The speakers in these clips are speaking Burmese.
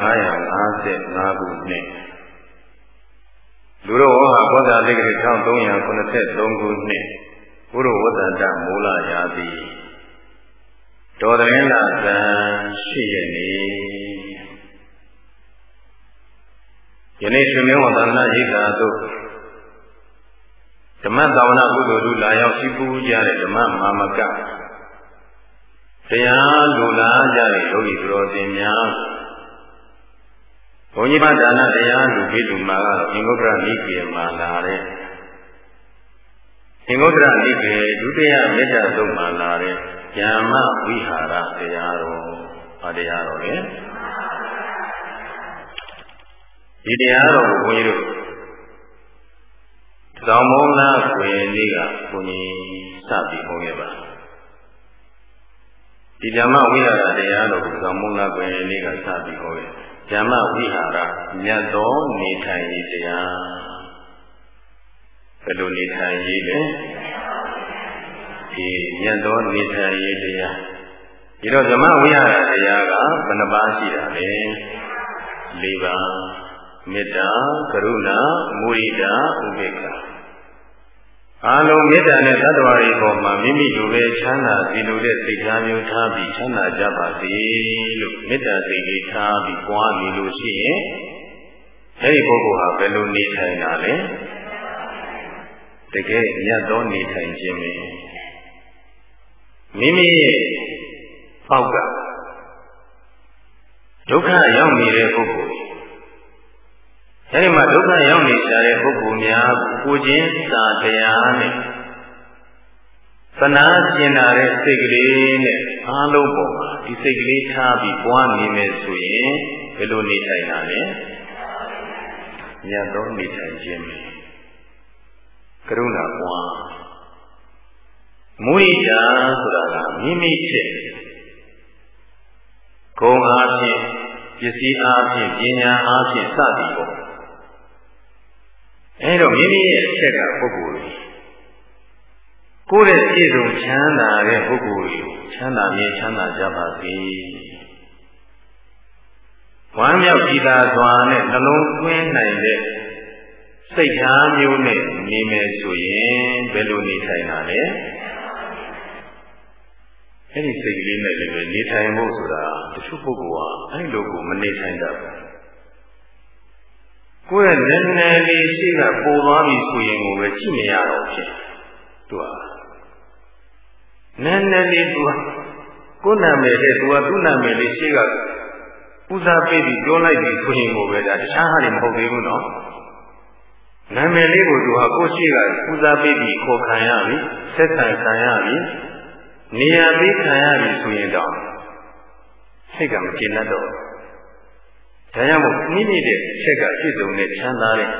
955ခုနှစ်လူတော်ဝါကောသာလိကိ1383ခုနှစ်ဘုရဝတ္တတမူလရာသီတော်တရင်လာဇန်ရှိရနေ့ယနေ့ရှင်မင်းဝန္ဒနာရိကာတို့ဓမ္မသာဝနာကုသိုလ်တို့လာရောက်ရှိပူးကြတဲ့ဓမ္မမာမကတရားလူလာကြတဲ့ယောဂီတော်စင်များ ဘုန်းကြီးမဒါနတရားလူပြီးလူမှာကတော့အင်္ဂုတ္တရနိကေမှာလာတဲ့အင်္ဂုတ္တရနိကေဒုတိယမေတ္တာသုံးမှာလာတဲ့ဉာမဝိဟာရတရားတော်ဘာတရားတော်လဲဒီတရားတော်ကိုဘုန်းကြီးတို့သောင်းမုံနာခွေလေးကဘုန်းကြီးစပြီးဟောခဲ့ပါဒီဓမ္မဝိဟာရတရားတော်ကိုသောင်းမုံနာခွေလေးကစပြီးဟောခဲ့ ဓမ္မဝိဟာရမြတ်သောနေထိုင်ရေးတရားဘယ်လိုနေထိုင်ရေးလဲဒီမြတ်သောနေထိုင်ရေးတရားဒီတော့ဓမ္မဝိဟာရတရားကဘယ်နှပါးရှိတာလဲ၄ပါးမေတ္တာကရုဏာမုရိဒာဥပေက္ခ အာလုံးမေတ္တာနဲ့သတ္တဝါတွေပေါ်မှာမိမိလိုပဲချမ်းသာစီလိုတဲ့စိတ်ထားမျိုးထားပြီးချမ်းသာကြပါစေလို့မေတ္တာစိတ်လေးထားပြီးပွားနေလို့ရှိရင်အဲဒီပုဂ္ဂိုလ်ဟာဘယ်လိုနေထိုင်တာလဲတကယ်မြတ်သောနေထိုင်ခြင်းပဲမိမိရဲ့ပေါက်ကဒုက္ခရောက်နေတဲ့ပုဂ္ဂိုလ် အဲဒီမှာဒုက္ခရောက်နေကြတဲ့ပုဂ္ဂိုလ်များကိုချင်းစာတရားနဲ့သနာကျင်လာတဲ့စိတ်ကလေးနဲ့အားလုံးပေါ်မှာဒီစိတ်ကလေးထားပြီးပွားနေမယ်ဆိုရင်ဘယ်လိုနေထိုင်တာလဲညတ်သောနေထိုင်ခြင်းပဲကရုဏာပွားမုရိဒာဆိုတာကမိမိဖြစ်ဂုံအားဖြင့်ပစ္စည်းအားဖြင့်ပညာအားဖြင့်စသည်ပေါ့ အဲတော့မိမိရဲ့အချက်ကပုဂ္ဂိုလ်ကိုယ်ရဲ့ပြည့်စုံချမ်းသာတဲ့ပုဂ္ဂိုလ်ကိုချမ်းသာမြဲချမ်းသာကြပါစေ။ဝမ်းမြောက်ကြည်သာစွာနဲ့နှလုံးသွင်းနိုင်တဲ့စိတ်ထားမျိုးနဲ့နေမယ်ဆိုရင်ဘယ်လိုနေထိုင်တာလဲ။အဲ့ဒီစိတ်ကလေးနဲ့လည်းနေထိုင်ဖို့ဆိုတာတချို့ပုဂ္ဂိုလ်ကအဲ့လိုကိုမနေထိုင်တတ်ဘူး ကိုယ့်ရဲ့နည်းနည်းလေးရှိကပိုသွားပြီဆိုရင်ကိုပဲကြည့်နေရတော့ဖြစ်သူကနည်းနည်းလေးသူကကိုယ်နာမည်တဲ့သူကသူ့နာမည်လေးရှိကပူဇာပေးပြီးပြောလိုက်ပြီဆိုရင်ကိုပဲဒါတခြားဟာတွေမဟုတ်သေးဘူးနော်နာမည်လေးကိုသူဟာကိုယ်ရှိကပူဇာပေးပြီးခေါ်ခံရပြီဆက်ဆံခံရပြီနေရာပေးခံရပြီဆိုရင်တော့စိတ်ကမကျေနပ်တော့ဘူး ဒါကြောင့်မို့မိမိတဲ့ချက်ကပြည့်စုံတဲ့ချမ်းသာတဲ့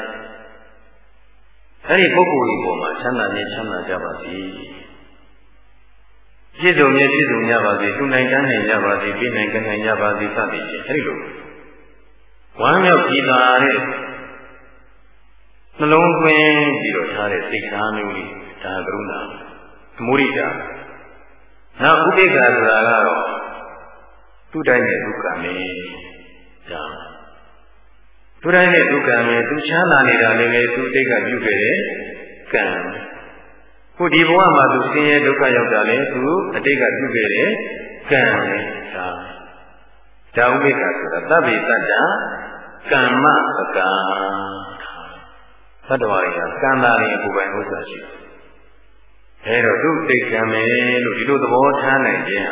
အဲဒီပုဂ္ဂိုလ်ကြီးပေါ်မှာချမ်းသာခြင်းချမ်းသာကြပါစေပြည့်စုံမြဲပြည့်စုံကြပါစေသူနိုင်ကမ်းနိုင်ကြပါစေပြည့်နိုင်ကမ်းနိုင်ကြပါစေစသည်ဖြင့်အဲဒီလိုဝမ်းမြောက်ကြည်သာတဲ့နှလုံးသွင်းပြီးတော့ထားတဲ့စိတ်ထားမျိုးလေးဒါကရုဏာအမုရိတာနောက်ဥပိ္ပခာဆိုတာကတော့သူ့တိုင်းနဲ့ဒုက္ခနဲ့ ဒါသူတိုင်းနဲ့ဒုက္ခမယ်သူချမ်းသာနေတာလည်းပဲသူတိတ်ကပြုခဲ့တဲ့ကံခုဒီဘဝမှာသူဆင်းရဲဒုက္ခရောက်တာလည်းသူအတိတ်ကပြုခဲ့တဲ့ကံပဲဒါဒါဥပိ္ပခဆိုတာသဗ္ဗေတ္တကမ္မပကံသတ္တဝါတွေကကံသားတွေကိုယ်ပိုင်ဥစ္စာရှိတယ်အဲတော့သူတိတ်ကံမယ်လို့ဒီလိုသဘောထားနိုင်ခြင်း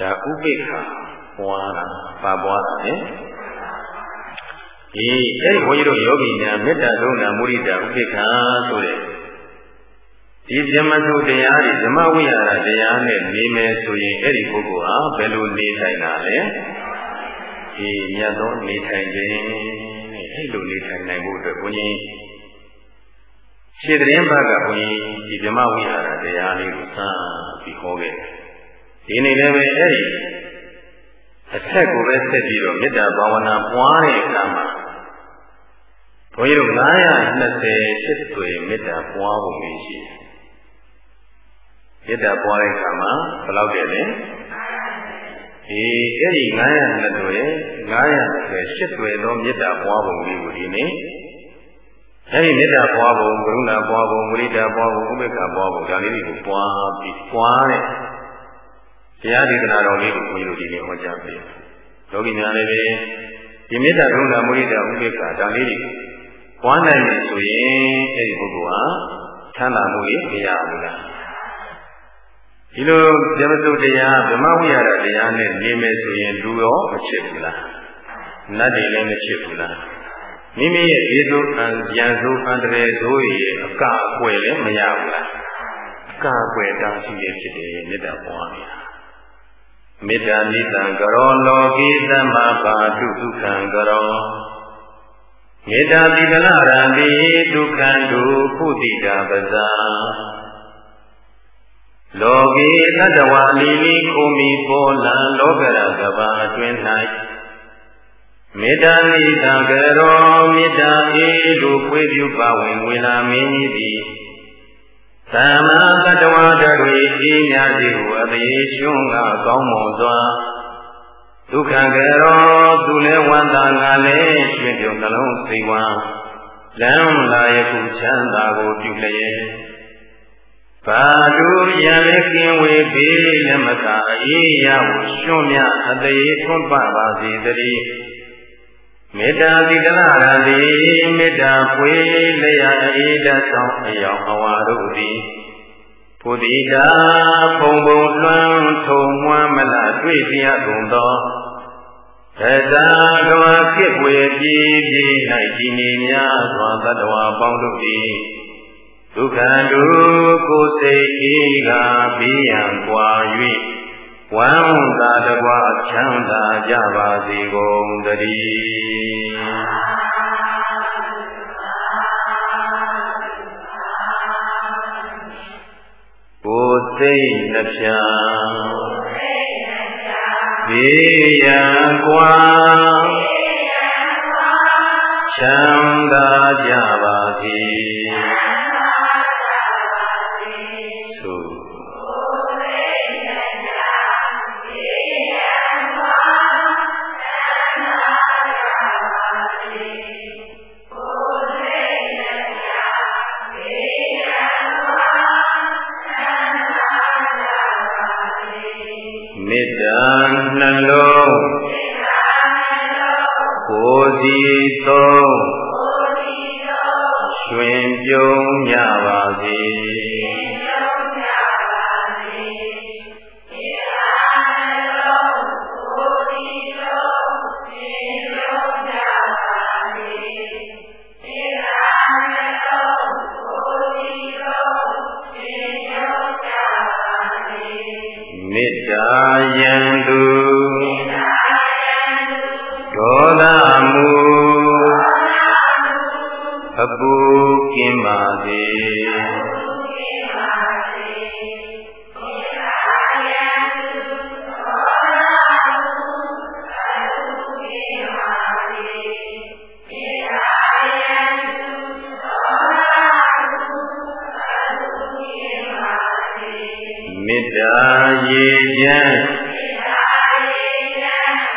ဟာဒါဥပိ္ပခ ပွားတာပါပွားတာလေဒီအဲဒီဘုန်းကြီးတို့ယောဂီများမေတ္တာလုံးနာမုရိဒာဥပိ္ပခာဆိုတဲ့ဒီဇမတုတရားတွေဓမ္မဝိဟာရတရားနဲ့နေမယ်ဆိုရင်အဲ့ဒီပုဂ္ဂိုလ်ဟာဘယ်လိုနေထိုင်တာလဲဒီမြတ်သောနေထိုင်ခြင်းနဲ့အဲ့လိုနေထိုင်နိုင်ဖို့အတွက်ဘုန်းကြီးခြေသတင်းဘက်ကဘုန်းကြီးဒီဓမ္မဝိဟာရတရားလေးကိုစပြီးဟောခဲ့တယ်ဒီနေ့လည်းပဲအဲ့ဒီ အထက်ကိုပဲဆက်ပြီးတော့မေတ္တာဘာဝနာပွားတဲ့အခါမှာဘုန်းကြီးတို့920ဖြစ်သွေမေတ္တာပွားဖို့ရှိတယ်မေတ္တာပွားတဲ့အခါမှာဘယ်လောက်တည်းလဲဒီအဲ့ဒီ902တွေ908တွေသောမေတ္တာပွားပုံလေးကိုဒီနေ့အဲ့ဒီမေတ္တာပွားပုံကရုဏာပွားပုံဝိရိဒပွားပုံဥပေက္ခပွားပုံဒါလေးတွေကိုပွားပြီးပွားတဲ့ တရားဒေသနာတော်လေးကိုဘုန်းကြီးတို့ဒီနေ့ဟောကြားပေးလောကီများလည်းပဲဒီမေတ္တာကရုဏာမုဒိတာဥပေက္ခဒါလေးတွေပွားနိုင်ပြီဆိုရင်အဲ့ဒီပုဂ္ဂိုလ်ဟာချမ်းသာမှုကြီးမရဘူးလားဒီလိုဇမစုတရားဗြဟ္မဝိရဒတရားနဲ့နေမယ်ဆိုရင်လူရောမချစ်ဘူးလားနတ်တွေလည်းမချစ်ဘူးလားမိမိရဲ့ဒီလိုအံကြံစိုးအန္တရာယ်ဆိုရဲ့အကအကွယ်လည်းမရဘူးလားအကအကွယ်တောင်းရှိရဖြစ်တယ်မေတ္တာပွားနေတာ မေတ္တာနိတံကရောလောကိသမ္မာပါတုဒုက္ခံကရောမေတ္တာတိကလရံတိဒုက္ခံတုဖုတိတာပဇာလောကေတတဝအလီလီခုံမီပေါ်လံလောကရကဘာအတွင်း၌မေတ္တာနိတံကရောမေတ္တာအေတို့ဖွေးပြုပါဝင်ဝေလာမင်းကြီးသည် သမ္မာတတဝတတွေအေးများစီကိုအသေးရှုံးကကောင်းမွန်စွာဒုက္ခကရောသူလည်းဝန္တာငါလည်းရွှင်ပြုံနှလုံးစိတ်ဝမ်းလမ်းလာယခုချမ်းသာကိုပြုလျက်ဘာတို့ရန်လည်းကင်းဝေးပေလက်မသာအေးရဟုရှွံ့မြအသေးထွန်းပပါစေတည်း မေတ္တာတိတနာရတိမေတ္တာပွေလျာအေးတဆောင်အယောင်အဝါတို့သည်ဘုဒ္ဓိတာဖုံဖုံလွှမ်းထုံမွမ်းမလားတွေ့ပြရကုန်သောသတ္တကဝဖြစ်ပွေပြည်ပြည်၌ဒီနေများစွာတတ္တဝါပေါင်းတို့သည်ဒုက္ခတုကိုယ်စိတ်ဤကဘေးရန်ကွာ၍ ဝမ်းသာတကွာချမ်းသာကြပါစေကုန်သတည်းကိုယ်စိတ်နှပြဘေးရန်ကွာချမ်းသာကြပါစေ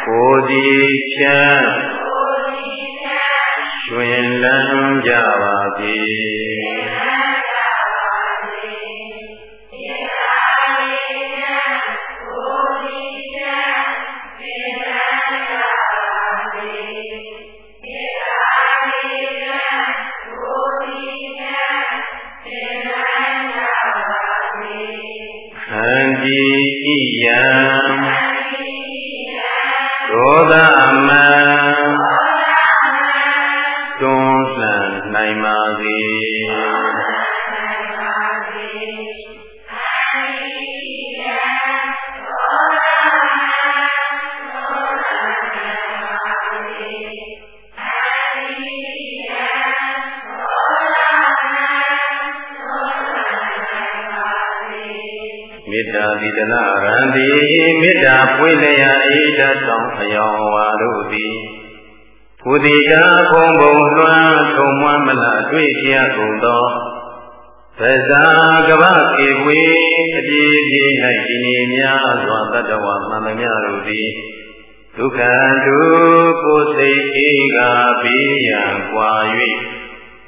ကိုယ်ဒီချမ်းရွှင်လန်းကြပါစေခန္တီဣယံ တ္တာတိတနာရန္တိမေတ္တာပွေလျာအေးတဆောင်အယောင်ဝါတို့သည်ဘုဒ္ဓိတာဘုံဘုံလွှမ်းထုံမွမ်းမလားတွေ့ကြကုန်သောသသဇာကဗကေဝေအပြေးပြေး၌ဒီနေများစွာတတ္တဝမှန်သမျှတို့သည်ဒုက္ခဒုကိုယ်စိတ်အေးကပေးရန်ကွာ၍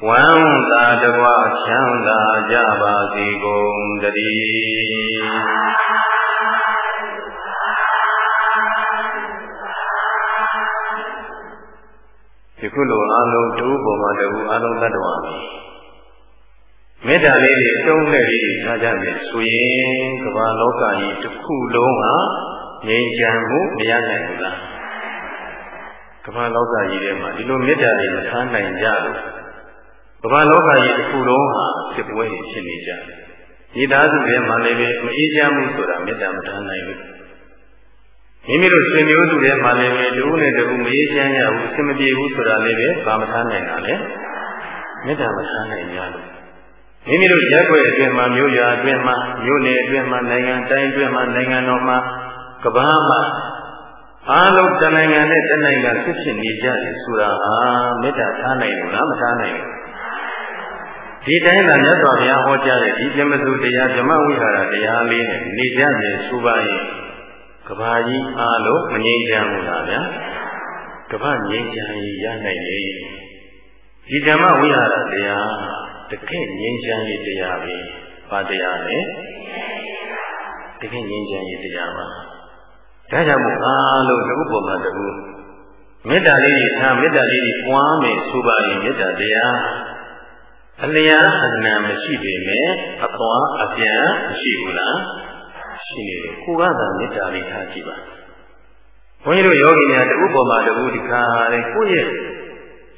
ဝမ်းသာတကွချမ်းသာကြပါစေကုန်တည်းယခုလိုအလုံးတူပေါ်မှာတူအလုံးတ attva မေတ္တာလေးတွေအတုံးနဲ့လေးထားကြမယ်ဆိုရင်ကမ္ဘာလောကကြီးတစ်ခုလုံးဟာငြိမ်းချမ်းမှုမရနိုင်ဘူးလားကမ္ဘာလောကကြီးထဲမှာဒီလိုမေတ္တာတွေမထားနိုင်ကြလို့ ကမ္ဘာလောကကြီးတစ်ခုလုံးဟာဖြစ်ပွဲဖြစ်နေကြတယ်ဒီသားစုထဲမှာလည်းပဲမအေးချမ်းမှုဆိုတာမေတ္တာမထားနိုင်ဘူးမိမိတို့ဆွေမျိုးစုထဲမှာလည်းပဲတူနဲ့တူမအေးချမ်းရဘူးအဆင်မပြေဘူးဆိုတာလည်းပဲဗာမထားနိုင်တာလေမေတ္တာမထားနိုင်ကြလို့မိမိတို့ရက်ွယ်အတွင်းမှာမြို့ရွာအတွင်းမှာမြို့နယ်အတွင်းမှာနိုင်ငံတိုင်းအတွင်းမှာနိုင်ငံတော်မှာကမ္ဘာမှာအားလုံးတနိုင်ငံနဲ့တနိုင်ငံဖြစ်ဖြစ်နေကြတယ်ဆိုတာဟာမေတ္တာထားနိုင်လို့လားမထားနိုင်ဘူး ဒီတိုင်းသာမြတ်စွာဘုရားဟောကြားတဲ့ဒီပြမစုတရားဓမ္မဝိဟာရတရားလေးနဲ့နေကြတယ်ဆိုပါရင်ကဘာကြီးအားလုံးမငြိမ်းချမ်းဘူးလားဗျာကဘာငြိမ်းချမ်းရနိုင်လေဒီဓမ္မဝိဟာရတရားတကယ့်ငြိမ်းချမ်းရေးတရားပဲဘာတရားလဲတကယ့်ငြိမ်းချမ်းရေးတရားပါဒါကြောင့်မို့အားလုံးတစ်ခုပေါ်မှာတစ်ခုမေတ္တာလေးကြီးထားမေတ္တာလေးကြီးပွားမယ်ဆိုပါရင်မေတ္တာတရား အလျာအနံမရှိပေမဲ့အသွားအပြန်မရှိဘူးလားရှိနေတယ်ကိုကသာမေတ္တာလေးထားကြည့်ပါဘုန်းကြီးတို့ယောဂီများတခုပေါ်မှာတခုဒီခါလေးကိုယ့်ရဲ့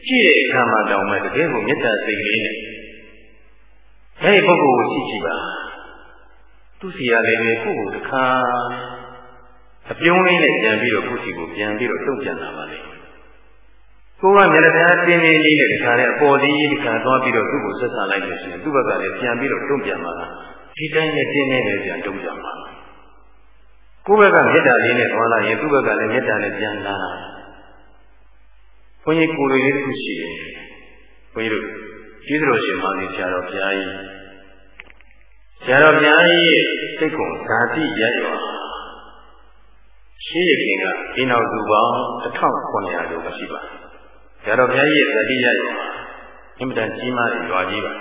ကြည့်တဲ့အခါမှာတောင်းမဲ့တကယ်ကိုမေတ္တာစိတ်ကလေးနဲ့အဲဒီပုဂ္ဂိုလ်ကိုကြည့်ကြည့်ပါသူစီရလည်းပဲကိုယ့်ကိုတစ်ခါအပြုံးလေးနဲ့ပြန်ပြီးတော့ကိုယ့်စီကိုပြန်ပြီးတော့တုံ့ပြန်လာပါလေ ကိုကမျက်နှာတင်းတင်းလေးနဲ့ဒီခါနဲ့အပေါ်သေးကြီးဒီခါသွားပြီးတော့သူ့ကိုဆက်ဆံလိုက်လို့ရှိရင်သူ့ဘက်ကလည်းပြန်ပြီးတော့တုံ့ပြန်ပါလားဒီတိုင်းနဲ့တင်းနေပဲပြန်တုံ့ပြန်ပါလားကိုယ့်ဘက်ကမေတ္တာလေးနဲ့သွားလာရင်သူ့ဘက်ကလည်းမေတ္တာနဲ့ပြန်လာဘုန်းကြီးကိုယ်လေးတစ်ခုရှိတယ်ဘုန်းကြီးတို့ကျေးဇူးတော်ရှင်မာသီဆရာတော်ဘုရားကြီးဆရာတော်ဘုရားကြီးစိတ်ကုံဓာတိရရောရှိရခင်ကဒီနောက်သူပေါင်း1900ကျော်ရှိပါ ဆရာတော်ဘုရားကြီးရဲ့ဓာတိရရောအင်မတန်ကြီးမားတဲ့ရွာကြီးပါ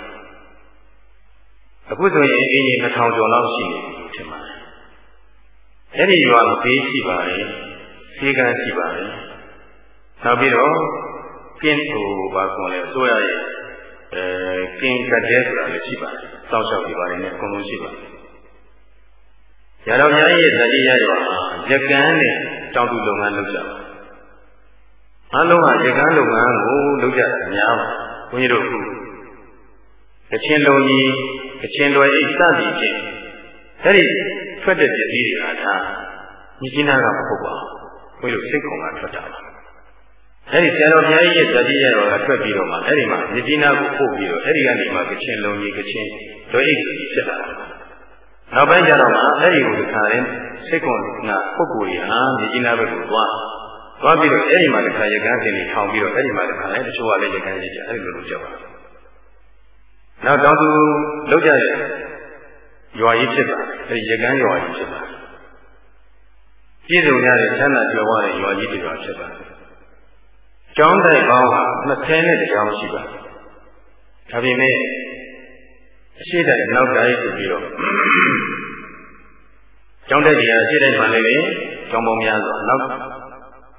အခုဆိုရင်အင်းကြီး2000ကျော်လောက်ရှိနေပြီထင်ပါတယ်အဲ့ဒီရွာကိုဘေးရှိပါတယ်ဈေးကန်းရှိပါတယ်နောက်ပြီးတော့ပြင်းဟိုဘာကွန်လဲအစိုးရရဲ့အဲကင်ကတဲ့ဆိုတာလည်းရှိပါတယ်။စောင့်ရှောက်ပြပါတယ်နဲ့အကုန်လုံးရှိပါတယ်။ရတော်များရဲ့တတိယရောရကန်းနဲ့တောင်တူလုပ်ငန်းလုပ်ကြပါ အားလုံးကရကန်းလုပ်ငန်းကိုလုပ်ကြတာများပါဘုန်းကြီးတို့ကချင်လုံကြီးကချင်တော်အိစသည်ဖြင့်အဲ့ဒီထွက်တဲ့ပစ္စည်းတွေဟာဒါမြကြီးနာကမဟုတ်ပါဘူးဘုန်းကြီးတို့စိတ်ခုံကထွက်တာပါအဲ့ဒီဆရာတော်ဘုရားကြီးရဲ့ဇတိရတော်ကထွက်ပြီးတော့မှအဲ့ဒီမှာမြကြီးနာကိုပို့ပြီးတော့အဲ့ဒီကနေမှကချင်လုံးကြီးကချင်ဒွိအိတ်ကြီးဖြစ်လာတာနောက်ပိုင်းကျတော့မှအဲ့ဒီကိုတခါရင်စိတ်ကွန်နာပုဂ္ဂိုလ်ကြီးဟာမြကြီးနာဘက်ကိုသွား သွားပြီးတော့အဲ့ဒီမှာတခါရကန်းစင်ကြီးထောင်ပြီးတော့အဲ့ဒီမှာတခါလည်းတချို့ကလည်းရကန်းကြီးကြအဲ့ဒီလိုလုပ်ကြပါနောက်တောင်သူလောက်ကြရဲ့ရွာကြီးဖြစ်ပါတယ်အဲ့ဒီရကန်းရွာကြီးဖြစ်ပါတယ်ပြည့်စုံရတဲ့ချမ်းသာကြွယ်ဝတဲ့ရွာကြီးတွေပါဖြစ်ပါတယ်ကျောင်းတိုက်ပေါင်းဟာ20နဲ့တရားရှိပါဒါပေမဲ့အရှိတိုက်နောက်တိုက်ဆိုပြီးတော့ကျောင်းတိုက်တရားအရှိတိုက်မှလည်းကျောင်းပေါင်းများစွာနောက်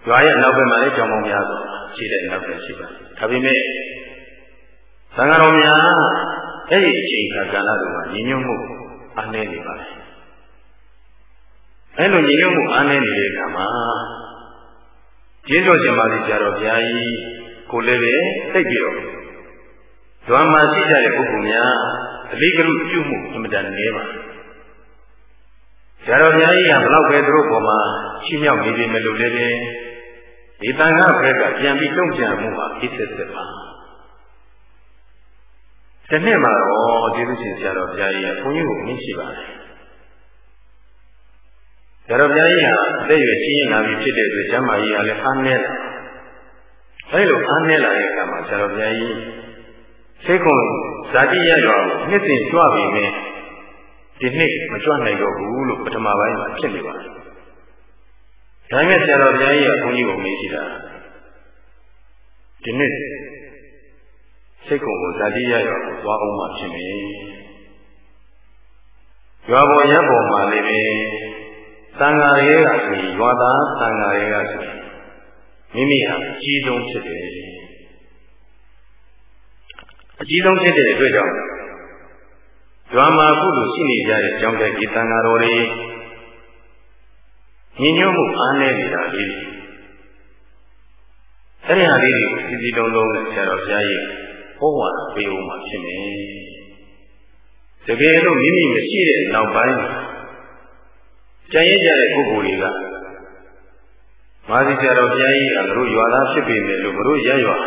ရွာရဲ့နောက်ဘက်မှာလည်းကျောင်းပေါင်းများစွာရှိတဲ့နောက်ပဲရှိပါဒါပေမဲ့သံဃာတော်များအဲ့ဒီအချိန်ခါကာလတုန်းကညီညွတ်မှုအားနည်းနေပါလေအဲ့လိုညီညွတ်မှုအားနည်းနေတဲ့အခါမှာကျေးဇူးရှင်ပါလိဆရာတော်ဘုရားကြီးကိုလည်းပဲသိပြီးတော့ဓမ္မရှိကြတဲ့ပုဂ္ဂိုလ်များအလေးကလူပြုမှုအမှန်တန်နေပါဆရာတော်ဘုရားကြီးကဘလောက်ပဲသူတို့ပေါ်မှာချီးမြှောက်နေပြီမလို့လည်းပဲ ဒီတန်ခါဘက်ကပြန်ပြီးတုံ့ပြန်မှုဟာဖြစ်စစ်စစ်ပါဒီနေ့မှာတော့ကျေးဇူးရှင်ဆရာတော်ဘုရားကြီးကဘုန်းကြီးကိုမြင်ရှိပါတယ်ဆရာတော်ဘုရားကြီးဟာအသက်အရွယ်ကြီးရင်လာပြီဖြစ်တဲ့အတွက်ကျမ်းမာကြီးဟာလည်းအားနည်းလာအဲဒီလိုအားနည်းလာတဲ့အခါမှာဆရာတော်ဘုရားကြီးစိတ်ခွန်ဇာတိရရွာကိုနှစ်စဉ်ကြွပြီနဲ့ဒီနှစ်မကြွနိုင်တော့ဘူးလို့ပထမပိုင်းမှာဖြစ်နေပါတယ်။ ဒါနဲ့ဆရာတော်ဘုရားကြီးကဘုန်းကြီးကိုမေးကြည့်တာဒီနှစ်စိတ်ခွန်ကိုဇာတိရရွာကိုသွားအောင်မှဖြစ်နေ။ရွာပေါ်ရပ်ပေါ်မှာလည်းပဲသံဃာတွေကဆိုရင်ရွာသားသံဃာတွေကဆိုရင်မိမိဟာအကြီးဆုံးဖြစ်တယ်အကြီးဆုံးဖြစ်တဲ့အတွက်ကြောင့်ဓမ္မာကုသိုလ်ရှိနေကြတဲ့ကြောင့်တဲ့ဒီသံဃာတော်တွေ ညီညွတ်မှုအားနည်းနေတာလေးတွေအဲ့ဒီဟာလေးတွေကိုစီစီလုံးလုံးနဲ့ဆရာတော်ဘုရားကြီးဟောဝါဒပေးဦးမှာဖြစ်မယ်တကယ်လို့မိမိမရှိတဲ့နောက်ပိုင်းကြံရကြတဲ့ပုဂ္ဂိုလ်တွေကမာသီဆရာတော်ဘုရားကြီးကတို့ရွာသားဖြစ်ပေမဲ့လို့တို့ရရွာ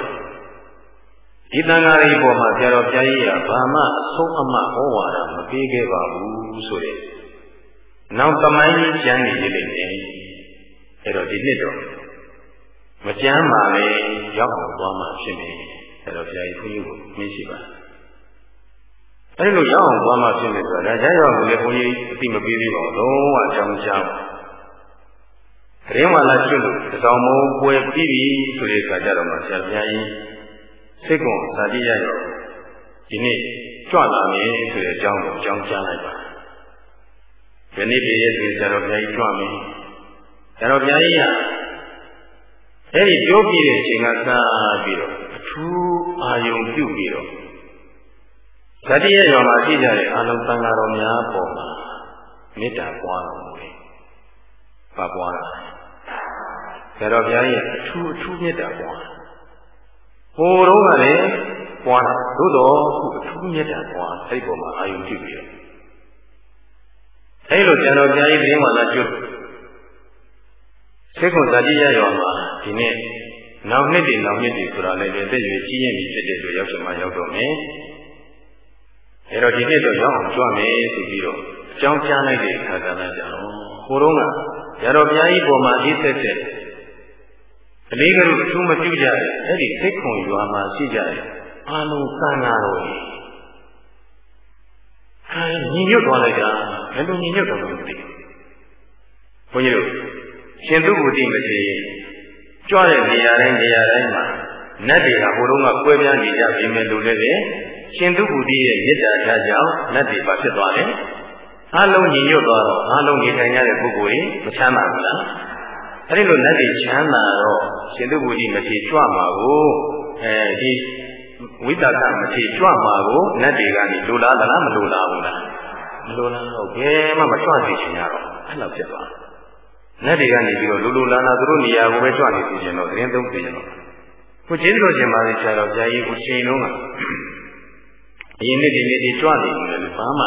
ဒီတန်ဃာတွေပေါ်မှာဆရာတော်ဘုရားကြီးကဘာမှအဆုံးအမဟောဝါဒမပေးခဲ့ပါဘူးဆိုတဲ့နောက်သမိုင်းကြီးကျမ်းနေလိမ့်မယ် အဲ့တော့ဒီနှစ်တော့မကျမ်းပါလေရောက်အောင်သွားမှဖြစ်နေအဲ့တော့ဘုရားကြီးခွင့်ပြုကိုမြင်ရှိပါအဲ့လိုရောက်အောင်သွားမှဖြစ်နေဆိုတာဒါကြောင့်လည်းဘုန်းကြီးအတိမပေးသေးပါဘူးလုံးဝအကြောင်းကြားပါတရင်ဝါလာကျွတ်လို့တစောင်းမုံပွဲပြီးပြီဆိုတဲ့အခါကျတော့မှဆရာဘုရားကြီးစိတ်ကွန်ဇာတိရရောဒီနေ့ကြွလာမယ်ဆိုတဲ့အကြောင်းကိုအကြောင်းကြားလိုက်ပါယနေ့ပြည့်ရဲ့ဆိုဆရာတော်ဘုရားကြီးကြွမယ် ဆရာတော်ဘုရားကြီးကအဲ့ဒီပြောပြတဲ့အချိန်ကစပြီးတော့အထူးအာယုံပြုပြီးတော့ဇာတိရရောမှာရှိကြတဲ့အာလုံးသံဃာတော်များပေါ်မှာမေတ္တာပွားတော်မူတယ်။ပါပွားတာဆရာတော်ဘုရားရဲ့အထူးအထူးမေတ္တာပွားဟိုတော့ကလည်းပွားတာသို့တော့ခုအထူးမေတ္တာပွားအဲ့ဒီပုံမှာအာယုံပြုပြီးတော့အဲ့လိုဆရာတော်ဘုရားကြီးတင်းမှလာကျွတ် သိခွန်ဇာတိရရောမှာဒီနေ့နောက်နှစ်တည်းနောက်နှစ်တည်းဆိုတာလည်းတည့်ရွေကြီးရင်ပြီဖြစ်တဲ့ဆိုရောက်ချင်မှရောက်တော့မယ်အဲ့တော့ဒီနှစ်တော့ရောက်အောင်ကြွမယ်ဆိုပြီးတော့အကြောင်းကြားလိုက်တဲ့အခါကလည်းကြတော့ဟိုတော့ကရတော်ဘုရားကြီးပေါ်မှာအေးသက်တဲ့အလေးကလေးအထူးမပြုကြတဲ့အဲ့ဒီသိခွန်ရွာမှာရှိကြတဲ့အာလုံးသံဃာတော်ကြီးအဲညီညွတ်သွားလိုက်တာဘယ်လိုညီညွတ်တော့မသိဘူးဘုန်းကြီးတို့ ရှင်သူဘူတိမသိကြွတဲ့နေရာတိုင်းနေရာတိုင်းမှာနတ်တွေကဟိုတုန်းကကွဲပြားနေကြပြင်မဲ့လို့လည်းပဲရှင်သူဘူတိရဲ့မေတ္တာထားကြောင့်နတ်တွေပါဖြစ်သွားတယ်အလုံးညီညွတ်သွားတော့အလုံးနေထိုင်ကြတဲ့ပုဂ္ဂိုလ်ကြီးမချမ်းသာဘူးလားအဲ့ဒီလိုနတ်တွေချမ်းသာတော့ရှင်သူဘူတိမထေကြွမှာကိုအဲဒီဝိတ္တကမထေကြွမှာကိုနတ်တွေကနေလိုလားသလားမလိုလားဘူးလားမလိုလားတော့ဘယ်မှမကြွစေချင်ကြတော့အဲ့လိုဖြစ်သွား နတ်တွေကနေပြီးတော့လူလူလာလာသူတို့နေရာကိုပဲကြွနေစီခြင်းတော့သတင်းသုံးစီခြင်းတော့ခုကျေးဇူးတော်ရှင်ပါလေဆရာတော်ဘုရားကြီးကိုချိန်လုံးကအရင်နေ့ဒီနေ့ဒီကြွနေတယ်လို့ဘာမှ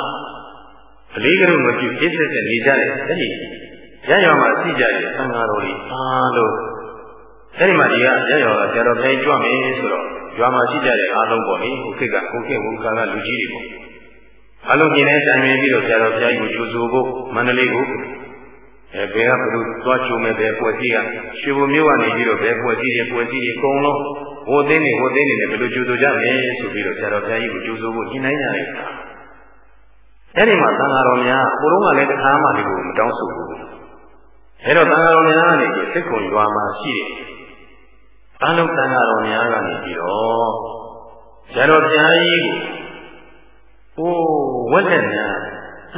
အလေးကလေးမပြုပြည့်စက်စက်နေကြတယ်အဲ့ဒီရရောမှာရှိကြတဲ့သံဃာတော်ကြီးအားလုံးအဲ့ဒီမှာဒီကရရောကဆရာတော်ဘုရားကြွမယ်ဆိုတော့ရွာမှာရှိကြတဲ့အားလုံးပေါ့လေဟိုခေတ်ကဟိုခေတ်ဝုကကလူကြီးတွေပေါ့အလုံးကြီးနဲ့တိုင်ပင်ပြီးတော့ဆရာတော်ဘုရားကြီးကိုကြိုဆိုဖို့မန္တလေးကို အဲဘယ်ကဘယ်လိုသွားချိုးမဲ့ဘယ်ပွဲစည်းကရွှေဘုံမြို့ကနေပြီးတော့ဘယ်ပွဲစည်းတွေပွဲစည်းတွေအကုန်လုံးဟိုသိနေဟိုသိနေနဲ့ဘယ်လိုကြိုးဆိုကြမလဲဆိုပြီးတော့ဆရာတော်ဘုရားကြီးကိုကြိုးဆိုဖို့ညှိနှိုင်းကြတယ်အဲ့ဒီမှာသံဃာတော်များဟိုတုန်းကလည်းတခါမှဒီလိုမတောင်းဆိုဘူးအဲ့တော့သံဃာတော်များကနေပြီးစိတ်ခွန်ရွာမှာရှိတယ်အလုံးသံဃာတော်များကနေပြီးတော့ဆရာတော်ဘုရားကြီးကိုဟိုဝက်လက်များ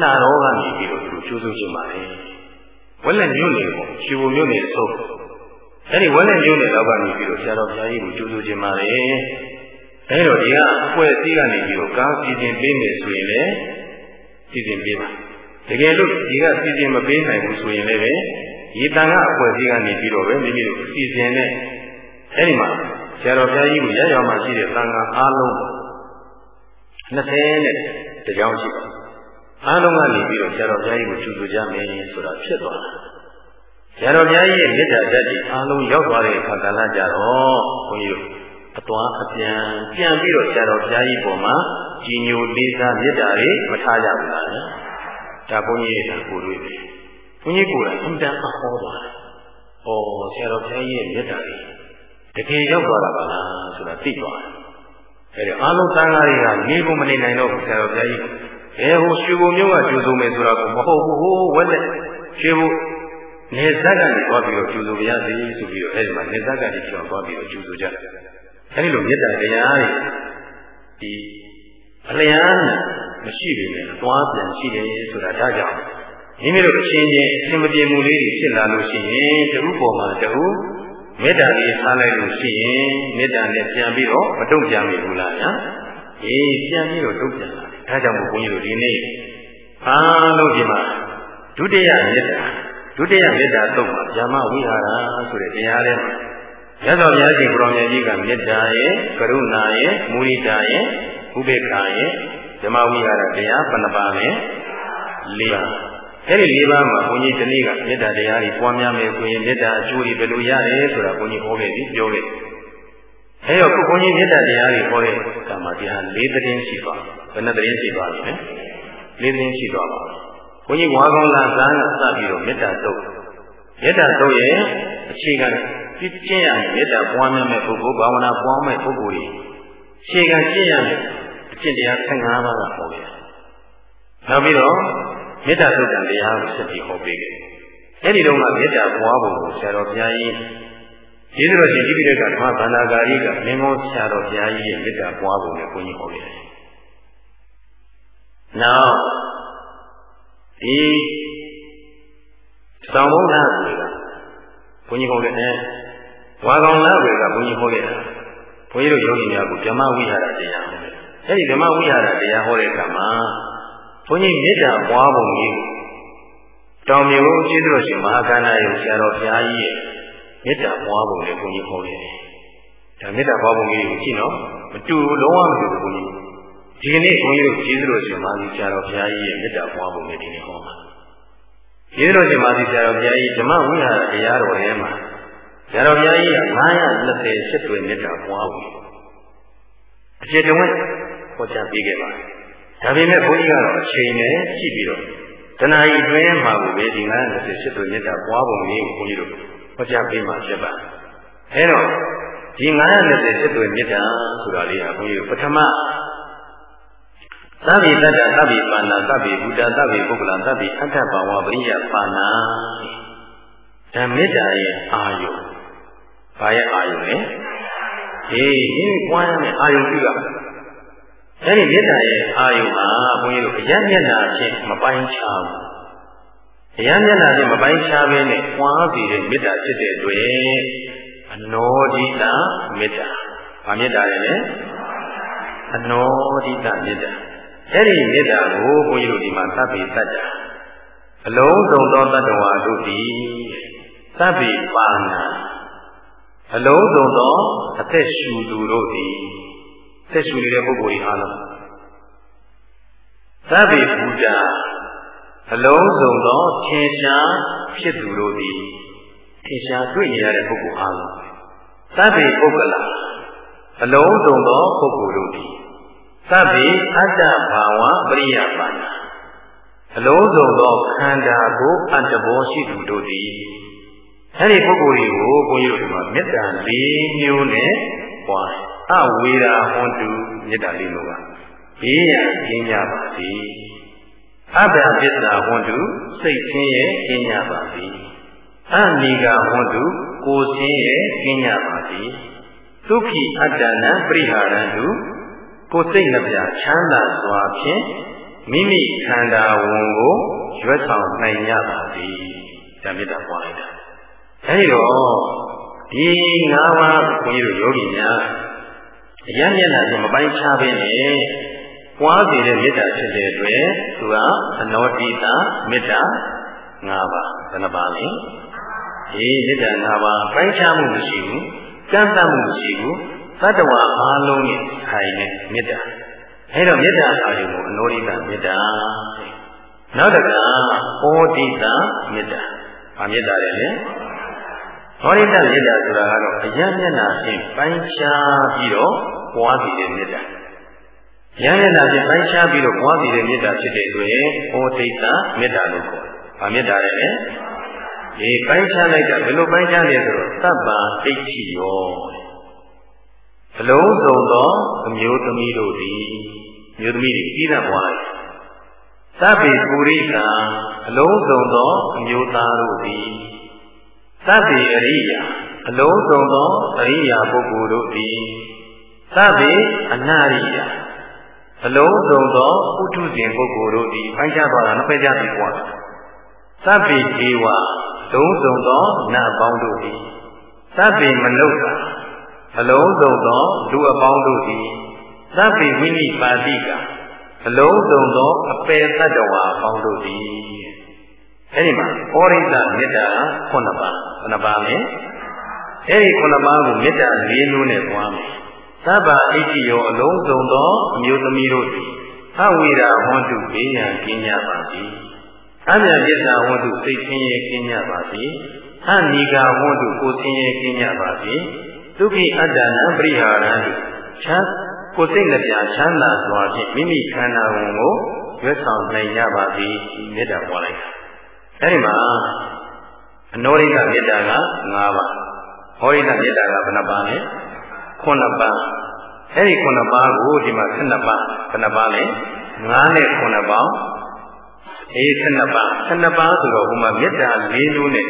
လှတော်ကနေပြီးတော့သူကြိုးဆိုခြင်းပါလေ ဝက်လက်မြို့နယ်ပေါ့ရွှေဘုံမြို့နယ်ဆိုအဲ့ဒီဝက်လက်မြို့နယ်တော့ကနေပြီးတော့ဆရာတော်ဘုရားကြီးကိုကြိုးဆိုခြင်းပါလေအဲ့တော့ဒီကအပွဲအစည်းကနေပြီးတော့ကားစီစဉ်ပေးမယ်ဆိုရင်လည်းစီစဉ်ပေးပါတကယ်လို့ဒီကစီစဉ်မပေးနိုင်ဘူးဆိုရင်လည်းပဲရေတန်ကအပွဲအစည်းကနေပြီးတော့ပဲမိမိတို့စီစဉ်တဲ့အဲ့ဒီမှာဆရာတော်ဘုရားကြီးကိုရရမှာရှိတဲ့သံဃာအားလုံး20နဲ့တကြောင်ရှိပါ အားလုံးကနေပြီးတော့ဆရာတော်ဘုရားကြီးကိုကျူဆူကြမယ်ဆိုတာဖြစ်သွားတာဆရာတော်ဘုရားကြီးရဲ့မေတ္တာဓာတ်ကြီးအားလုံးရောက်သွားတဲ့အခါကလည်းကြတော့ဘုန်းကြီးတို့အသွားအပြန်ပြန်ပြီးတော့ဆရာတော်ဘုရားကြီးပေါ်မှာကြီးညိုလေးစားမေတ္တာတွေမထားကြဘူးလားဒါဘုန်းကြီးရဲ့ကိုယ်တွေ့တယ်ဘုန်းကြီးကိုယ်တိုင်အင်တန်အဟောသွားတယ်ဩဆရာတော်ဘုရားကြီးရဲ့မေတ္တာတွေတကယ်ရောက်သွားတာပါလားဆိုတာသိသွားတယ်အဲဒီအာလုံးသံဃာတွေကနေကုန်မနေနိုင်တော့ဘူးဆရာတော်ဘုရားကြီး ဘယ်ဟိုရွှေဘုံမျိုးကကျူဆုံးမယ်ဆိုတာကိုမဟုတ်ဘူးဟိုဝက်လက်ရွှေဘုံနေဇက်ကနေသွားပြီးတော့ကျူဆိုရစေဆိုပြီးတော့အဲဒီမှာနေဇက်ကနေပြောင်းသွားပြီးတော့ကျူဆိုကြတယ်အဲဒီလိုမေတ္တာတရားတွေဒီအလျားမရှိပေမဲ့သွားပြန်ရှိတယ်ဆိုတာဒါကြောင့်မိမိတို့အချင်းချင်းအရှင်မပြေမှုလေးတွေဖြစ်လာလို့ရှိရင်တခုပေါ်မှာတခုမေတ္တာလေးထားလိုက်လို့ရှိရင်မေတ္တာနဲ့ပြန်ပြီးတော့မတုံ့ပြန်မိဘူးလားညာအေးပြန်ပြီးတော့တုံ့ပြန်လာတယ် ဒါကြောင့်မို့ဘုန်းကြီးတို့ဒီနေ့အားလုံးဒီမှာဒုတိယမေတ္တာဒုတိယမေတ္တာသုံးပါဗျာမဝိဟာရဆိုတဲ့တရားလေးမှာရသော်ဘုရားရှင်ကိုရောင်မြတ်ကြီးကမေတ္တာရဲ့ကရုဏာရဲ့မုရိဒာရဲ့ဥပေက္ခာရဲ့ဓမ္မဝိဟာရတရားဘယ်နှပါလဲ၄ပါးအဲ့ဒီ၄ပါးမှာဘုန်းကြီးဒီနေ့ကမေတ္တာတရားတွေပွားများမယ်ဆိုရင်မေတ္တာအကျိုးတွေဘယ်လိုရတယ်ဆိုတာဘုန်းကြီးဟောခဲ့ပြီပြောခဲ့ အဲ့တော့ခုဘုန်းကြီးမေတ္တာတရားတွေဟောတဲ့ကံမှာတရား၄သတင်းရှိပါဘယ်နှသတင်းရှိပါလဲ၄သတင်းရှိသွားပါဘုန်းကြီးဝါကောင်းလာဇာန်ကစပြီးတော့မေတ္တာတုတ်မေတ္တာတုတ်ရဲ့အခြေခံပြည့်ကျင့်ရမေတ္တာပွားများမဲ့ပုဂ္ဂိုလ်ဘာဝနာပွားမဲ့ပုဂ္ဂိုလ်တွေအခြေခံကျင့်ရမယ်အကျင့်တရား15ပါးကဟောခဲ့နောက်ပြီးတော့မေတ္တာသုတ်တန်တရားကိုဆက်ပြီးဟောပေးခဲ့။အဲဒီတော့ကမေတ္တာပွားဖို့ကိုဆရာတော်ဘုရားကြီး ကျေးဇူးတော်ရှင်ဒီပိဋကဓမ္မဗန္ဒာဂါရိကမင်းကောဆရာတော်ဘုရားကြီးရဲ့မေတ္တာပွားဖို့ကိုဘုန်းကြီးဟောခဲ့တယ်။နောက်ဒီသောင်းဘုရားတွေကဘုန်းကြီးဟောခဲ့တယ်။ဝါကောင်လာတွေကဘုန်းကြီးဟောခဲ့တယ်။ဘုန်းကြီးတို့ယောဂီများကိုဓမ္မဝိဟာရတရားဟောတယ်။အဲဒီဓမ္မဝိဟာရတရားဟောတဲ့အခါမှာဘုန်းကြီးမေတ္တာပွားပုံကြီးတောင်မျိုးကျေးဇူးတော်ရှင်မဟာကန္နာရဲ့ဆရာတော်ဘုရားကြီးရဲ့ မေတ္တာပွားပုံလေးဘုန်းကြီးဟောခဲ့တယ်။ဒါမေတ္တာပွားပုံကြီးကိုကြည့်နော်မတူလုံးဝမတူဘူးဘုန်းကြီး။ဒီကနေ့ဘုန်းကြီးတို့ကျေးဇူးတော်ရှင်မဟာဆရာတော်ဘုရားကြီးရဲ့မေတ္တာပွားပုံလေးဒီနေ့ဟောမှာ။ကျေးဇူးတော်ရှင်မဟာဆရာတော်ဘုရားကြီးဓမ္မဝိဟာရတရားတော်ထဲမှာဆရာတော်ဘုရားကြီးက920ရှစ်တွင်မေတ္တာပွားပုံအကျေတဝက်ဟောကြားပေးခဲ့ပါတယ်။ဒါပေမဲ့ဘုန်းကြီးကတော့အချိန်နဲ့ကြည့်ပြီးတော့တဏှာကြီးအတွင်းမှာကိုပဲဒီ928ရှစ်သူမြတ်တာပွားပုံလေးကိုဘုန်းကြီးတို့ဟော ကြားပေးမှဖြစ်ပါအဲတော့ဒီ928ရှစ်သူမြတ်တာဆိုတာလေးဟာဘုန်းကြီးတို့ပထမသဗ္ဗေတ္တသဗ္ဗေပါဏသဗ္ဗေဘုဒ္ဓသဗ္ဗေပုဂ္ဂလသဗ္ဗေအဋ္ဌဘာဝပရိယပါဏဓမ္မေတ္တာရဲ့အာယုဘာရဲ့အာယုလဲဟေးဒီပွားရမယ့်အာယုပြုရမယ်အဲဒီမေတ္တာရဲ့အာယုဟာဘုန်းကြီးတို့အယံမျက်နာချင်းမပိုင်းခြားဘူး အယံမျက်နာချင်းမပိုင်းခြားဘဲနဲ့ပွားစီတဲ့မေတ္တာဖြစ်တဲ့အတွက်အနောဒိတမေတ္တာ။ဘာမေတ္တာလဲလဲ။အနောဒိတမေတ္တာ။အဲဒီမေတ္တာကိုဘုန်းကြီးတို့ဒီမှာသဗ္ဗေတ္တာအလုံးစုံသောတ attva တို့သည်သဗ္ဗေပါဏာအလုံးစုံသောအသက်ရှူသူတို့သည်သက်ရှူနေတဲ့ပုဂ္ဂိုလ်တွေအားလုံးသဗ္ဗေဘုဒ္ဓ အလုံးစုံသောထင်ရှားဖြစ်သူတို့သည်ထင်ရှားတွေ့နေရတဲ့ပုဂ္ဂိုလ်အားလုံးသဗ္ဗေပုဂ္ဂလအလုံးစုံသောပုဂ္ဂိုလ်တို့သည်သဗ္ဗေအတ္တဘာဝပရိယပါဏအလုံးစုံသောခန္ဓာကိုအတ္တဘောရှိသူတို့သည်အဲဒီပုဂ္ဂိုလ်တွေကိုဘုန်းကြီးတို့ကမေတ္တာ၄မျိုးနဲ့ပွားတယ်အဝေရာဟွန်တုမေတ္တာလေးလို့ပါဘေးရန်ကျင်းကြပါစေ အဘပစ္စာဟွန်တုစိတ်ချင်းရဲ့ကျင်းကြပါစေအနိကဟွန်တုကိုယ်ချင်းရဲ့ကျင်းကြပါစေဒုက္ခိအတ္တနံပရိဟာရံတုကိုယ်စိတ်နှပြချမ်းသာစွာဖြင့်မိမိခန္ဓာဝန်ကိုရွတ်ဆောင်နိုင်ကြပါစေဓမ္မေတ္တာပွားလိုက်တာအဲဒီတော့ဒီ၅ပါးဘုန်းကြီးတို့ယောဂီများအယံမျက်နှာချင်းမပိုင်းခြားပဲနဲ့ ပွားစီတဲ့မေတ္တာဖြစ်တဲ့အတွက်သူကအနောတိတာမေတ္တာ၅ပါးဘယ်နှပါလဲဒီမေတ္တာ၅ပါးပိုင်းခြားမှုမရှိဘူးကန့်သတ်မှုမရှိဘူးသတ္တဝါအားလုံးရဲ့ခိုင်တဲ့မေတ္တာအဲတော့မေတ္တာအာရုံကိုအနောတိတာမေတ္တာနောက်တကဩတိတာမေတ္တာဗာမေတ္တာလေဟောရိတမေတ္တာဆိုတာကတော့အယံမျက်နှာဖြင့်ပိုင်းခြားပြီးတော့ပွားပြီးတဲ့မေတ္တာ။ ယံမျက်နှာဖြင့်ပိုင်းခြားပြီးတော့ပွားပြီးတဲ့မေတ္တာဖြစ်တဲ့ဆိုရင်ဟောတိတမေတ္တာလို့ခေါ်တယ်။ဗာမေတ္တာလဲဒီပိုင်းခြားလိုက်တာဘယ်လိုပိုင်းခြားလဲဆိုတော့သဗ္ဗာဒိဋ္ဌိယောအလုံးစုံသောအမျိုးသမီးတို့သည်မျိုးသမီးတွေပြီးတဲ့ဘွားလိုက်သဗ္ဗေပုရိသံအလုံးစုံသောအမျိုးသားတို့သည်သဗ္ဗေအရိယာအလုံးစုံသောအရိယာပုဂ္ဂိုလ်တို့သည်သဗ္ဗေအနာရိယာ အလုံးစုံသောဥထုဇဉ်ပုဂ္ဂိုလ်တို့သည်ဖိုက်ကြသွားတာနှစ်ဖက်ကြပြီကွာသဗ္ဗေဒေဝလုံးစုံသောနတ်ပေါင်းတို့သည်သဗ္ဗေမနုဿအလုံးစုံသောလူအပေါင်းတို့သည်သဗ္ဗေဝိနိပါတိကအလုံးစုံသောအပေတ္တဝါအပေါင်းတို့သည်အဲဒီမှာဩရိတမေတ္တာခုနှစ်ပါးခုနှစ်ပါးလေအဲဒီခုနှစ်ပါးကိုမေတ္တာ၄မျိုးနဲ့ပွားမယ် သဗ္ဗအိဋ္ဌိယောအလုံးစုံသောအမျိုးသမီးတို့သည်အဝိရာဟွန်တုဘေးရန်ကင်းကြပါစေအမြတ်ပြစ္ဆာဟွန်တုစိတ်ဆင်းရဲကင်းကြပါစေအနိကာဟွန်တုကိုယ်ဆင်းရဲကင်းကြပါစေဒုက္ခိအတ္တနံပရိဟာရံချမ်းကိုယ်စိတ်နှပြချမ်းသာစွာဖြင့်မိမိခန္ဓာဝန်ကိုရွတ်ဆောင်နိုင်ကြပါစေမေတ္တာပွားလိုက်အဲဒီမှာအနောရိကမေတ္တာက၅ပါးဟောရိကမေတ္တာကဘယ်နှပါးလဲ 9ပါးအဲ့ဒီ9ပါးကိုဒီမှာ12ပါးဘယ်နှပါးလဲ9နဲ့9ပါးအေး12ပါး12ပါးဆိုတော့ဟိုမှာမေတ္တာ၄လုံးနဲ့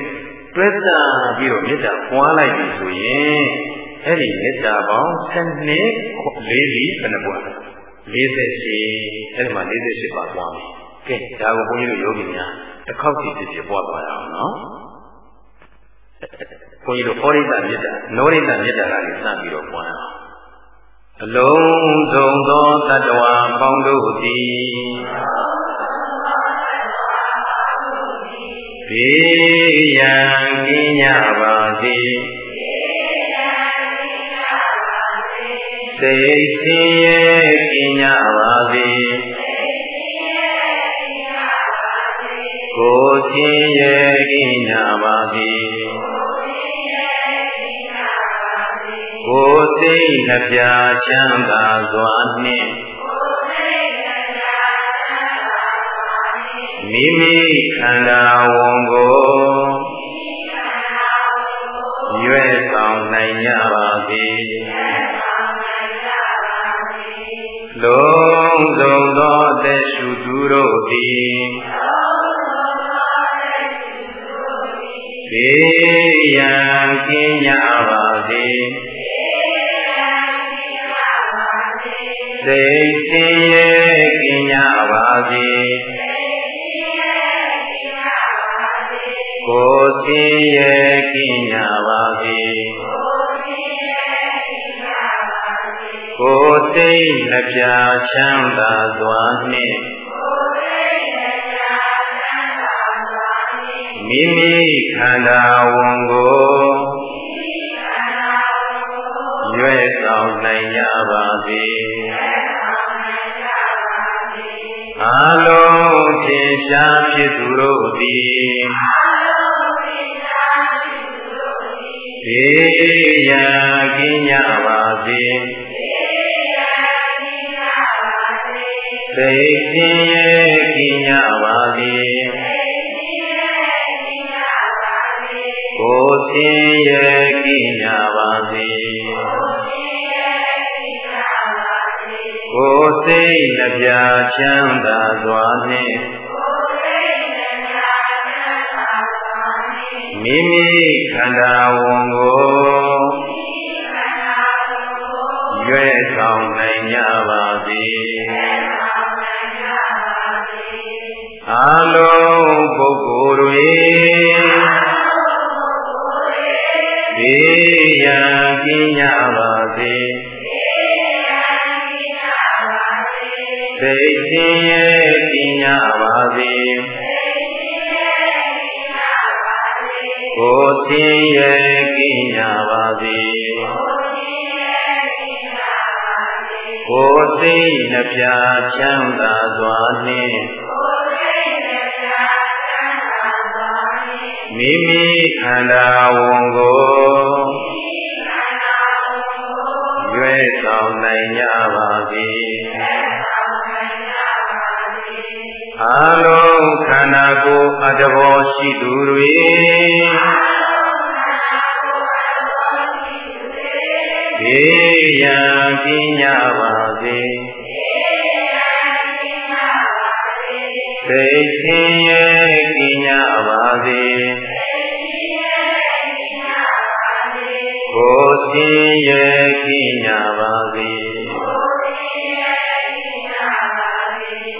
တွဲစားပြီးတော့မေတ္တာပွားလိုက်ပြီဆိုရင်အဲ့ဒီမေတ္တာပေါင်း7နှစ်4လီဘယ်နှပွား48အဲ့ဒီမှာ48ပါးပွားမယ်ကဲဒါကိုဘုန်းကြီးတို့ယောဂီများတစ်ခေါက်စီဖြစ်ဖြစ်ပွားသွားရအောင်နော် ဘုန်းကြီးတို့ဟောရိတမေတ္တာနောရိတမေတ္တာကနေစပြီးတော့ပွားရအောင်အလုံးစုံသောတ attva ပေါင်းတို့သည်ဘေးရန်ကင်းကြပါစေစိတ်ဆင်းရဲကင်းကြပါစေကိုယ်ဆင်းရဲကင်းကြပါစေ ကိုယ်စိတ်နှပြချမ်းသာစွာနှင့်မိမိခန္ဓာဝန်ကိုရွယ်ဆောင်နိုင်ကြပါစေလုံးစုံသောအသက်ရှူသူတို့သည်ဘေးရန်ကင်းကြပါစေ စိတ်ဆင်းရဲကင်းကြပါစေကိုယ်ဆင်းရဲကင်းကြပါစေကိုယ်စိတ်နှပြချမ်းသာစွာနှင့်မိမိခန္ဓာဝန်ကိုရွယ်ဆောင်နိုင်ကြပါစေ အလုံးသင်ရှားဖြစ်သူတို့သည်ဘေးရန်ကင်းကြပါစေစိတ်ဆင်းရဲကင်းကြပါစေကိုယ်ဆင်းရဲကင်းကြပါစေ ကိုယ်စိတ်နှပြချမ်းသာစွာနှင့်မိမိခန္ဓာဝန်ကိုရွယ်ဆောင်နိုင်ကြပါစေအလုံးပုဂ္ဂိုလ်တွေဘေးရန်ကင်းကြပါစေ ဆင်းရဲကင်းကြပါစေကိုယ်ဆင်းရဲကင်းကြပါစေကိုယ်စိတ်နှပြချမ်းသာစွာနှင့်မိမိခန္ဓာဝန်ကိုရွယ်ဆောင်နိုင်ကြပါစေ အလုံးခန္ဓာကိုယ်အတဘောရှိသူတွေဘေယံကင်းကြပါစေစိတ်ဆင်းရဲကင်းကြပါစေကိုယ်ဆင်းရဲကင်းကြပါစေ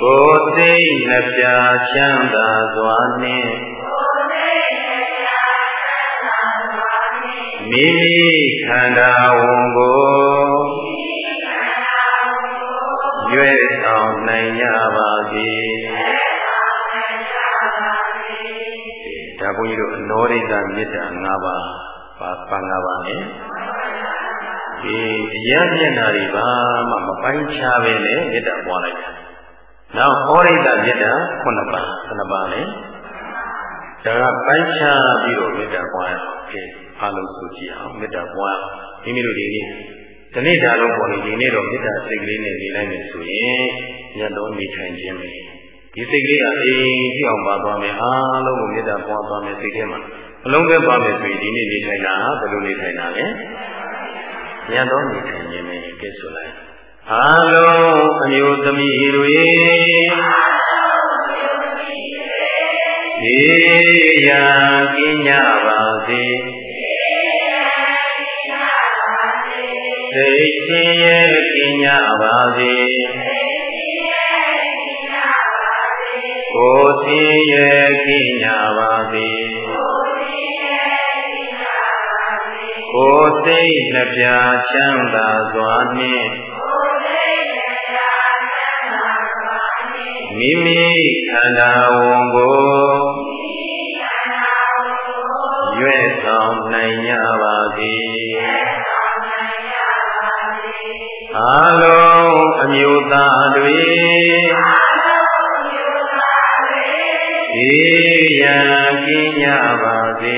ကိုယ်သိနှပြချမ်းသာစွာနှင့်မိမိခန္ဓာဝန်ကိုရွေ့ဆောင်နိုင်ကြပါစေဒါဘုန်းကြီးတို့အနောရိတမေတ္တာ၅ပါးပါပါ၅ပါးနဲ့ဒီအရမျက်နာတွေဘာမှမပိုင်းခြားပဲနဲ့မေတ္တာပွားလိုက်တာ နောက်ဟောရိတမေတ္တာ9ပါး9ပါးနဲ့ဒါကပိုင်းခြားပြီးတော့မေတ္တာပွားရအောင်ကဲအားလုံးဆိုကြည့်အောင်မေတ္တာပွားမိမိတို့ဒီနေ့ဒီနေ့ဒါလုံးပေါ်နေဒီနေ့တော့မေတ္တာစိတ်ကလေးနဲ့နေလိုက်မယ်ဆိုရင်ညတ်တော်နေထိုင်ခြင်းပဲဒီစိတ်ကလေးကအိမ်ကြည့်အောင်ပါသွားမယ်အားလုံးကိုမေတ္တာပွားသွားမယ်စိတ်ထဲမှာအလုံးပဲပါမယ်ဆိုရင်ဒီနေ့နေထိုင်တာဘယ်လိုနေထိုင်တာလဲညတ်တော်နေထိုင်ခြင်းပဲကဲဆိုလိုက် အားလုံးအမျိုးသမီးတွေေယံကင်းကြပါစေစိတ်ချင်းရဲ့ကင်းကြပါစေကိုယ်ချင်းရဲ့ကင်းကြပါစေကိုယ်သိနှပြချမ်းသာစွာနှင့် မိမိခန္ဓာဝန်ကိုရွဲ့ဆောင်နိုင်ကြပါစေအလုံးအမျိုးသားတွေေယံကင်းကြပါစေ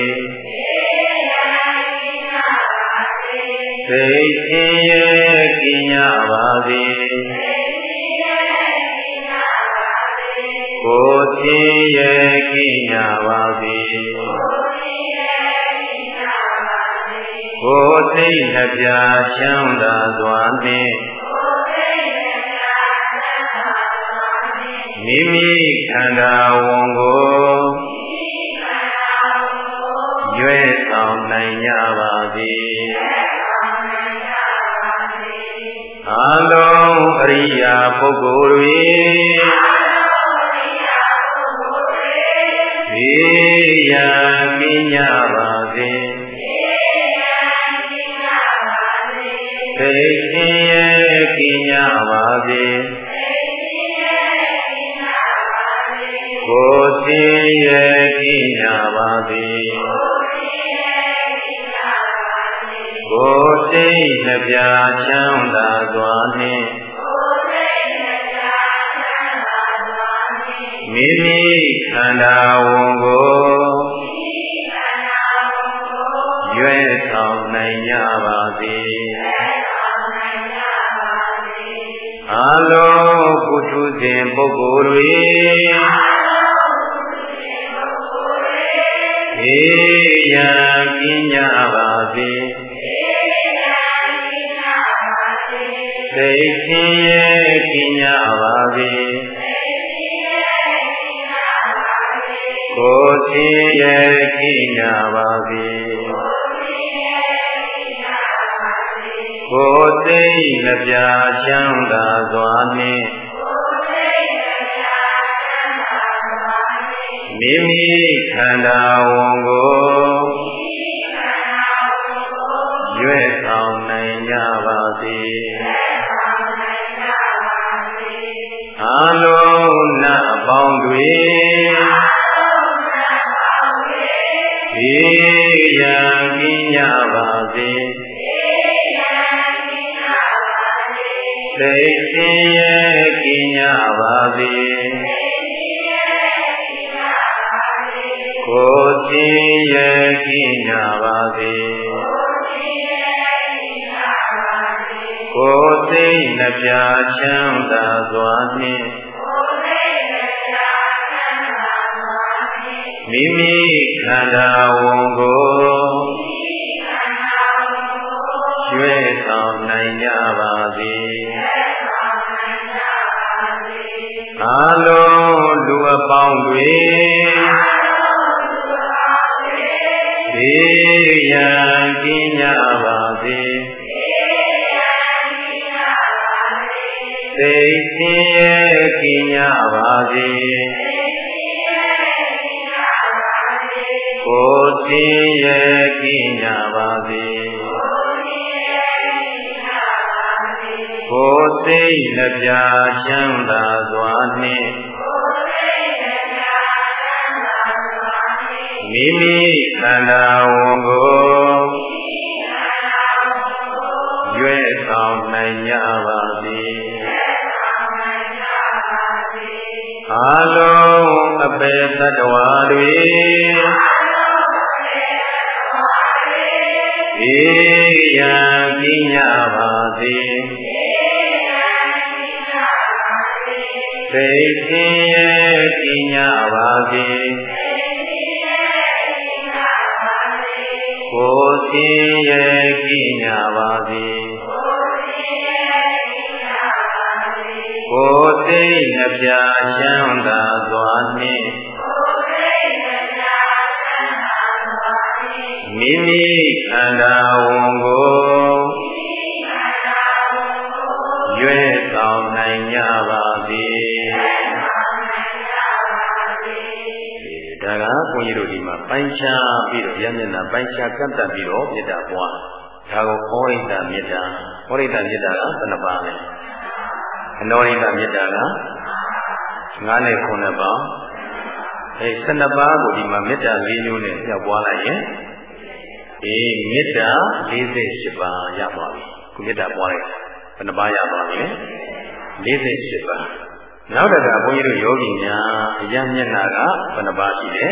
စိတ်ဆင်းရဲကင်းကြပါစေ ကိုယ်ချင်းရဲ့ကင်းကြပါစေကိုယ်သိနှပြချမ်းသာစွာနှင့်မိမိခန္ဓာဝန်ကိုရွေ့ဆောင်နိုင်ကြပါစေအလုံးအရိယာပုဂ္ဂိုလ်တွေေ ယံကင်းကြပါစေသိခြင်းရဲ့ကင်းကြပါစေကိုယ်ခြင်းရဲ့ကင်းကြပါစေကိုယ်စိတ်နှပြချမ်းသာစွာနှင့် မိမိခန္ဓာဝန်ကိုရွေ့ဆောင်နိုင်ကြပါစေအလုံးပုထုဇဉ်ပုဂ္ဂိုလ်တွေေယံကင်းကြပါစေစိတ်ချင်းရဲ့ကင်းကြပါစေ ကိုယ်ချင်းရဲ့ကင်းကြပါစေကိုယ်သိနှပြချမ်းသာစွာနှင့်မိမိခန္ဓာဝန်ကိုရွေ့ဆောင်နိုင်ကြပါစေအလုံးနတ်အပေါင်းတွေေယံ သိခြင်းရဲ့ကင်းကြပါစေကိုယ်ခြင်းရဲ့ကင်းကြပါစေကိုယ်သိနှပြချမ်းသာစွာနှင့်မိမိခန္ဓာဝန်ကိုရွရွယ်ဆောင်နိုင်ကြပါစေ အလုံးလူအပေါင်းတွေဘေးရန်ကင်းကြပါစေသိစင်ရဲ့ကင်းကြပါစေကိုယ်စင်ရဲ့ကင်းကြပါစေ ကိုယ်စိတ်နှပြချမ်းသာစွာနှင့်မိမိခန္ဓာဝန်ကိုရွေ့ဆောင်နိုင်ကြပါစေအလုံးအပေတ္တဝါတွေေရန်ကင်းကြပါစေ စိတ်ဆင်းရဲကင်းကြပါစေကိုယ်ဆင်းရဲကင်းကြပါစေကိုယ်စိတ်နှပြချမ်းသာစွာနှင့်မိမိခန္ဓာဝန် ပိုင်းခြားပြီးတော့ရမျက်နှာပိုင်းခြားကန့်တတ်ပြီးတော့မေတ္တာပွားဒါကိုဩရိတမေတ္တာဩရိတမေတ္တာကဘယ်နှပါလဲအနောရိတမေတ္တာက9နဲ့9ပါးအဲ12ပါးကိုဒီမှာမေတ္တာ၄မျိုးနဲ့ပြောက်ပွားလိုက်ရင်အေးမေတ္တာ48ပါးရပါပြီခုမေတ္တာပွားလိုက်ဘယ်နှပါးရပါပြီလဲ48ပါးနောက်တခါဘုန်းကြီးတို့ယောဂီများအရမျက်နာကဘယ်နှပါးရှိလဲ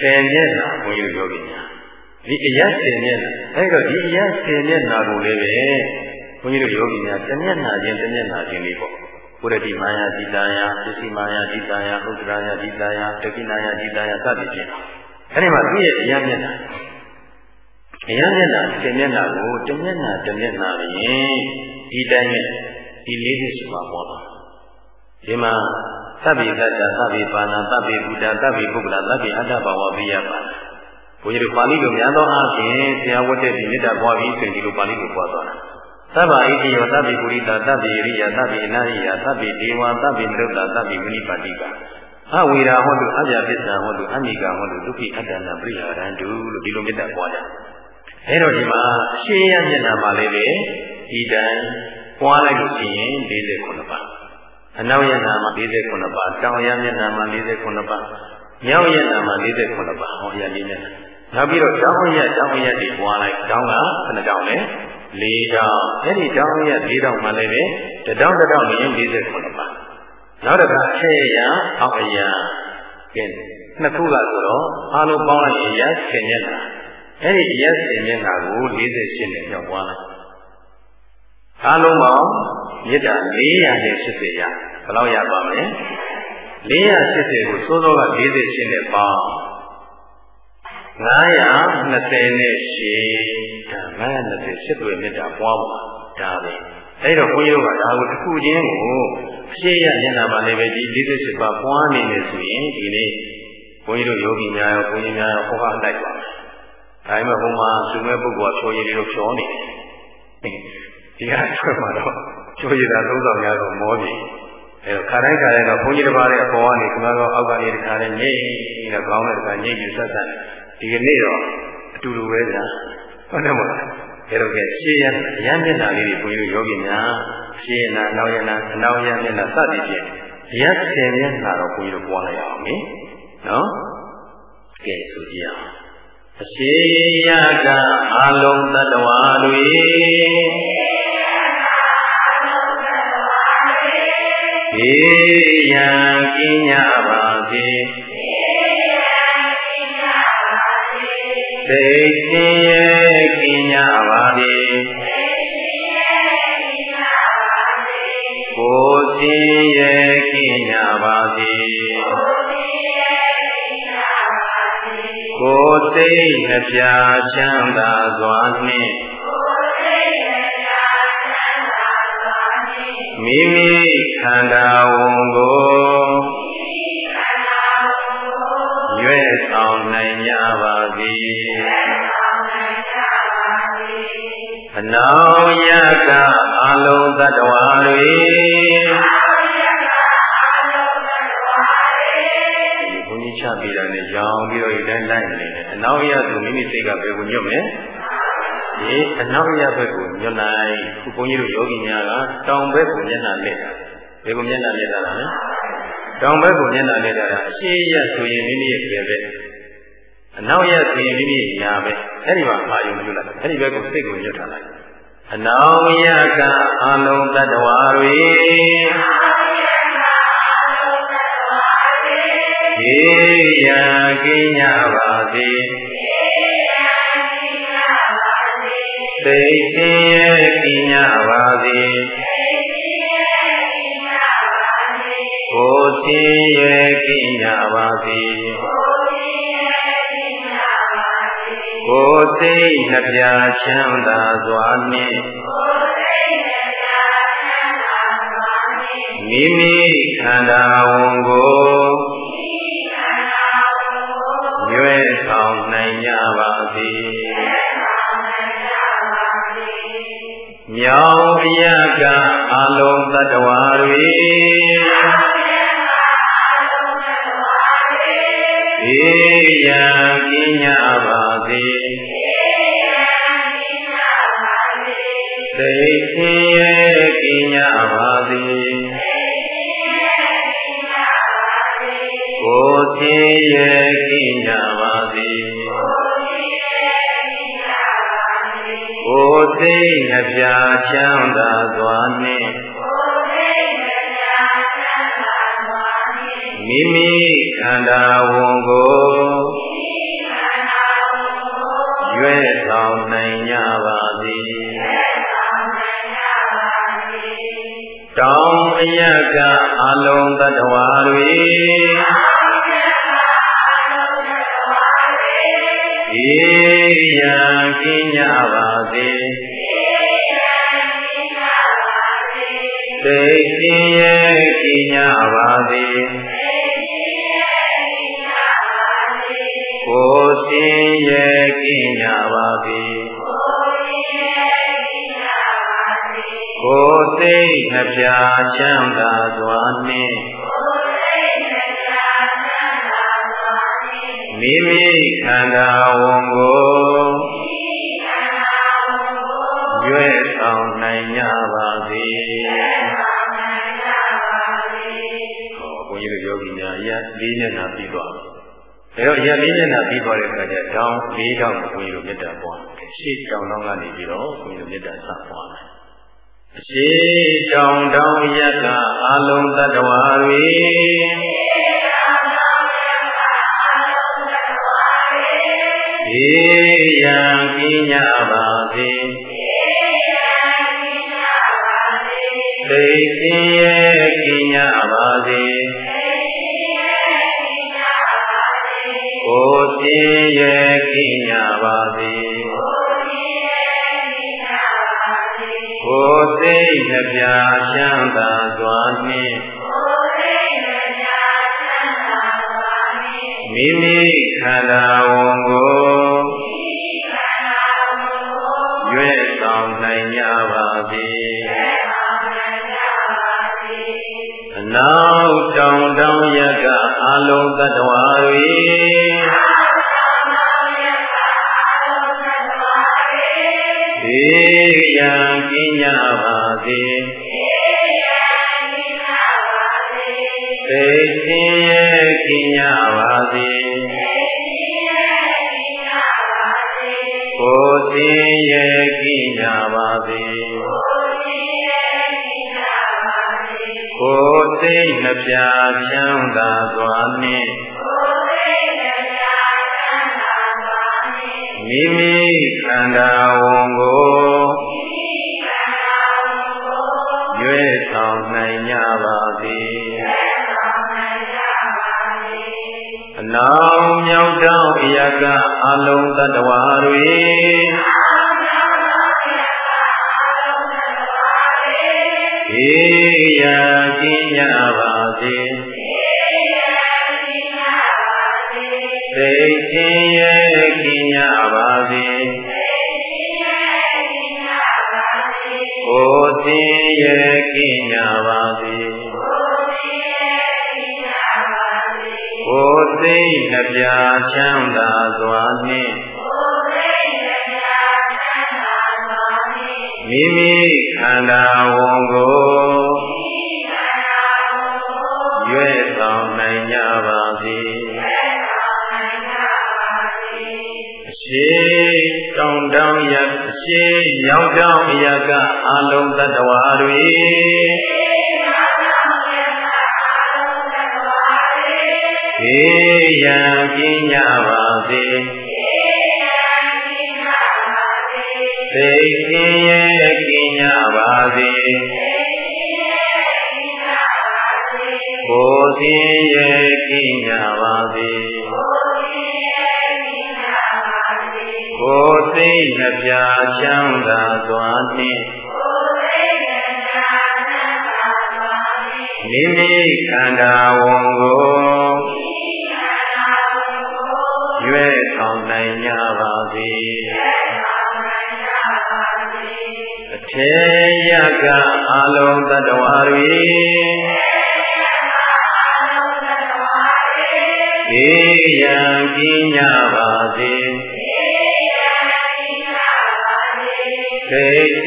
10မျက်နာဘုန်းကြီးတို့ယောဂီများဒီအရ10မျက်နာအဲ့တော့ဒီအရ10မျက်နာကိုလည်းပဲဘုန်းကြီးတို့ယောဂီများတစ်မျက်နာချင်းတစ်မျက်နာချင်းလေးပေါ့ပုရတိမာယာတိတာယပစ္စည်းမာယာတိတာယဥဒ္ဒရာယတိတာယတကိနာယတိတာယစသည်ဖြင့်အဲ့ဒီမှာသူ့ရဲ့အရမျက်နာအရမျက်နာ10မျက်နာကိုတစ်မျက်နာတစ်မျက်နာရင်ဒီတိုင်းနဲ့ဒီလေးလေးစုပါပေါ်ပါဒီမှာ သဗ္ဗေတ္တသဗ္ဗေပါဏသဗ္ဗေဘုဒ္ဓသဗ္ဗေပုဂ္ဂလသဗ္ဗေအတ္တဘာဝပိယပါဘုရားတို့ပါဠိလိုများသောအားဖြင့်ဆရာဝတ်တဲ့ဒီမေတ္တာပွားပြီးဆိုရင်ဒီလိုပါဠိကိုပွားသွားတာသဗ္ဗဣတိယောသဗ္ဗေပုရိသသဗ္ဗေရိယသဗ္ဗေအနာရိယသဗ္ဗေဒေဝသဗ္ဗေနရုတ္တသဗ္ဗေမဏိပါတိကအဝေရာဟောတုအပြပစ္ဆာဟောတုအနိကာဟောတုဒုက္ခိအတ္တနာပရိဟာရန္တုလို့ဒီလိုမေတ္တာပွားကြအဲတော့ဒီမှာရှင်းရမျက်နှာမှာလည်းပဲဒီတိုင်းပွားလိုက်လို့ရှိရင်49ပါး အနောက်ရနာမှာ49ပါးတောင်ရမျက်နှာမှာ49ပါးမြောက်ရနာမှာ49ပါးဟောရလေးမျက်နှာနောက်ပြီးတော့တောင်ရတောင်ရတွေပွားလိုက်တောင်ကဘယ်နှတောင်လဲ၄တောင်အဲ့ဒီတောင်ရ၄တောင်မှလည်းပဲတတောင်တတောင်နဲ့49ပါးနောက်တစ်ခါဆဲရအောက်အရာကဲနှစ်ခုကဆိုတော့အားလုံးပေါင်းလိုက်ရင်ရ10မျက်နှာအဲ့ဒီရက်10မျက်နှာကို48နဲ့ပြောင်းသွားလိုက် အားလုံးပေါင်းမေတ္တာ480ရဘယ်လောက်ရပါမလဲ480ကိုစိုးစိုးက48နဲ့ပေါင်း920နဲ့ရှည်ဒါ920စစ်တွေမေတ္တာပွားပါဒါပဲအဲ့တော့ဘုန်းကြီးတို့ကဒါကိုတစ်ခုချင်းကိုအရှိရမျက်နှာမှာလည်းပဲဒီ48ပါးပွားနေနေဆိုရင်ဒီနေ့ဘုန်းကြီးတို့ယောဂီများရောဘုန်းကြီးများရောဟောဟာလိုက်ပါမယ်ဒါပေမဲ့ဘုံမှာသူမဲ့ပုဂ္ဂိုလ်ဖြောရည်တွေဖြောနေတယ် ဒီကထွက်မှာတော့ဖြောရည်တာသုံးဆောင်ရတော့မောပြီအဲခါတိုင်းခါတိုင်းတော့ဘုန်းကြီးတစ်ပါးရဲ့အပေါ်ကနေခမတော်အောက်ကနေတခါနဲ့ညိနဲ့ကောင်းတဲ့တခါညိပြီးဆက်ဆက်ဒီကနေ့တော့အတူတူပဲဗျာဟုတ်တယ်မလားအဲလိုကရှေးရအရမ်းမျက်နှာလေးတွေဘုန်းကြီးတို့ယောဂီများရှေးရနာအနောက်ရနာအနောက်ရမျက်နှာစသည်ဖြင့်ရက်ဆယ်မျက်နှာတော့ဘုန်းကြီးတို့ပွားလိုက်အောင်နိနော်ကဲဆိုကြည့်အောင်အရှိယကအလုံးတ attva တွေေ ယံကင်းကြပါစေသိခြင်းရဲ့ကင်းကြပါစေကိုယ်ခြင်းရဲ့ကင်းကြပါစေကိုယ်သိနှပြချမ်းသာစွာနှင့် မိမိခန္ဓာဝန်ကိုရွေ့ဆောင်နိုင်ကြပါစေအနောယကအလုံးသတ္တဝါတွေဘုန်းကြီးချပြီးတာနဲ့ရောင်ပြီးတော့ဒီတိုင်းလိုက်နေတယ်အနောက်ရသူမိမိစိတ်ကဘယ်ကိုညွတ်မလဲဒီအနောက်ရဘက်ကို ညွတ်လိုက်ခုဘုန်းကြီးတို့ယောဂီများကတောင်ဘက်ကိုမျက်နှာလက်တာဘယ်ကိုမျက်နှာလက်တာလဲတောင်ဘက်ကိုမျက်နှာလက်တာအရှိရဆိုရင်မိမိရဲ့ပြဲပဲအနောက်ရဆိုရင်မိမိရဲ့ညာပဲအဲ့ဒီမှာအာယုံပြုလိုက်အဲ့ဒီဘက်ကိုစိတ်ကိုညွတ်ထားလိုက်အနောင်ယကအလုံးတ attva တွေေယံကိညာပါစေ သိစင်ရဲ့ကိညာပါစေကိုယ်စင်ရဲ့ကိညာပါစေကိုယ်စိတ်နှပြချမ်းသာစွာနှင့်မိမိခန္ဓာဝန်ကိုရွေးဆောင်နိုင်ကြပါစေ မြောင်အယကအလုံးသတ္တဝါတွေေယံကိညာပါစေသိခင်ရဲ့ကိညာပါစေကိုယ်ခင်ရဲ့ကိညာ ကိုယ်သိနှပြချမ်းသာစွာနှင့်မိမိခန္ဓာဝန်ကိုရွေ့ဆောင်နိုင်ကြပါစေတောင်းအယကအလုံးတ attva တွေေယံကိညာပါစေ သိခြင်းရဲ့ကိညာပါစေကိုယ်ရှင်ရဲ့ကိညာပါစေကိုယ်သိနှပြချမ်းသာစွာနှင့်မိမိခန္ဓာဝ နှာပြီးသွားတယ်ဒါတော့အရာလေးမျက်နှာပြီးသွားတဲ့အခါကျတောင်းလေးတောင်းကိုဘုန်းကြီးတို့မေတ္တာပွားရှေ့တောင်းတော့ကနေပြီးတော့ဘုန်းကြီးတို့မေတ္တာဆက်ပွားတယ်အရှိတောင်တောင်ရကအလုံးတ attva တွေေယံကိညာပါစေသိခင်ရဲ့ကိညာပါစေ ကိုယ်ရှင်ရဲ့ကိညာပါစေကိုယ်သိနှပြချမ်းသာစွာနှင့်မိမိခန္ဓာဝန်ကို လုံးသတ္တဝါတွေေယံကိညာပါစေသိခြင်းရဲ့ကိညာပါစေ ပြချမ်းသာစွာနှင့် က်တောင်ရကအလုံးတ attva တွေေယံကင်းကြပါစေသိခြင်းရဲ့ကင်းကြပါစေကိုယ်ခြင်းရဲ့ကင်းကြပါစေ ကိုယ်သိနှပြချမ်းသာစွာနှင့်မိမိခန္ဓာဝန်ကိုရွဲ့ဆောင်နိုင်ကြပါစေအထေယကအလုံးတ attva တွေေယံကင်းကြပါစေ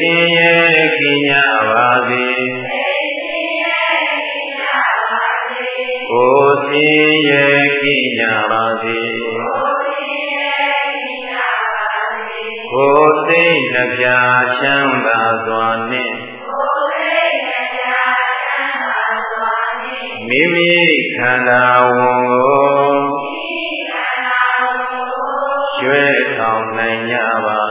သိခြင်းရဲ့ကင်းကြပါစေကိုယ်ခြင်းရဲ့ကင်းကြပါစေကိုယ်သိနှပြချမ်းသာစွာနှင့်မိမိခန္ဓာဝန်ကိုရွှဲဆောင်နိုင်ကြပါ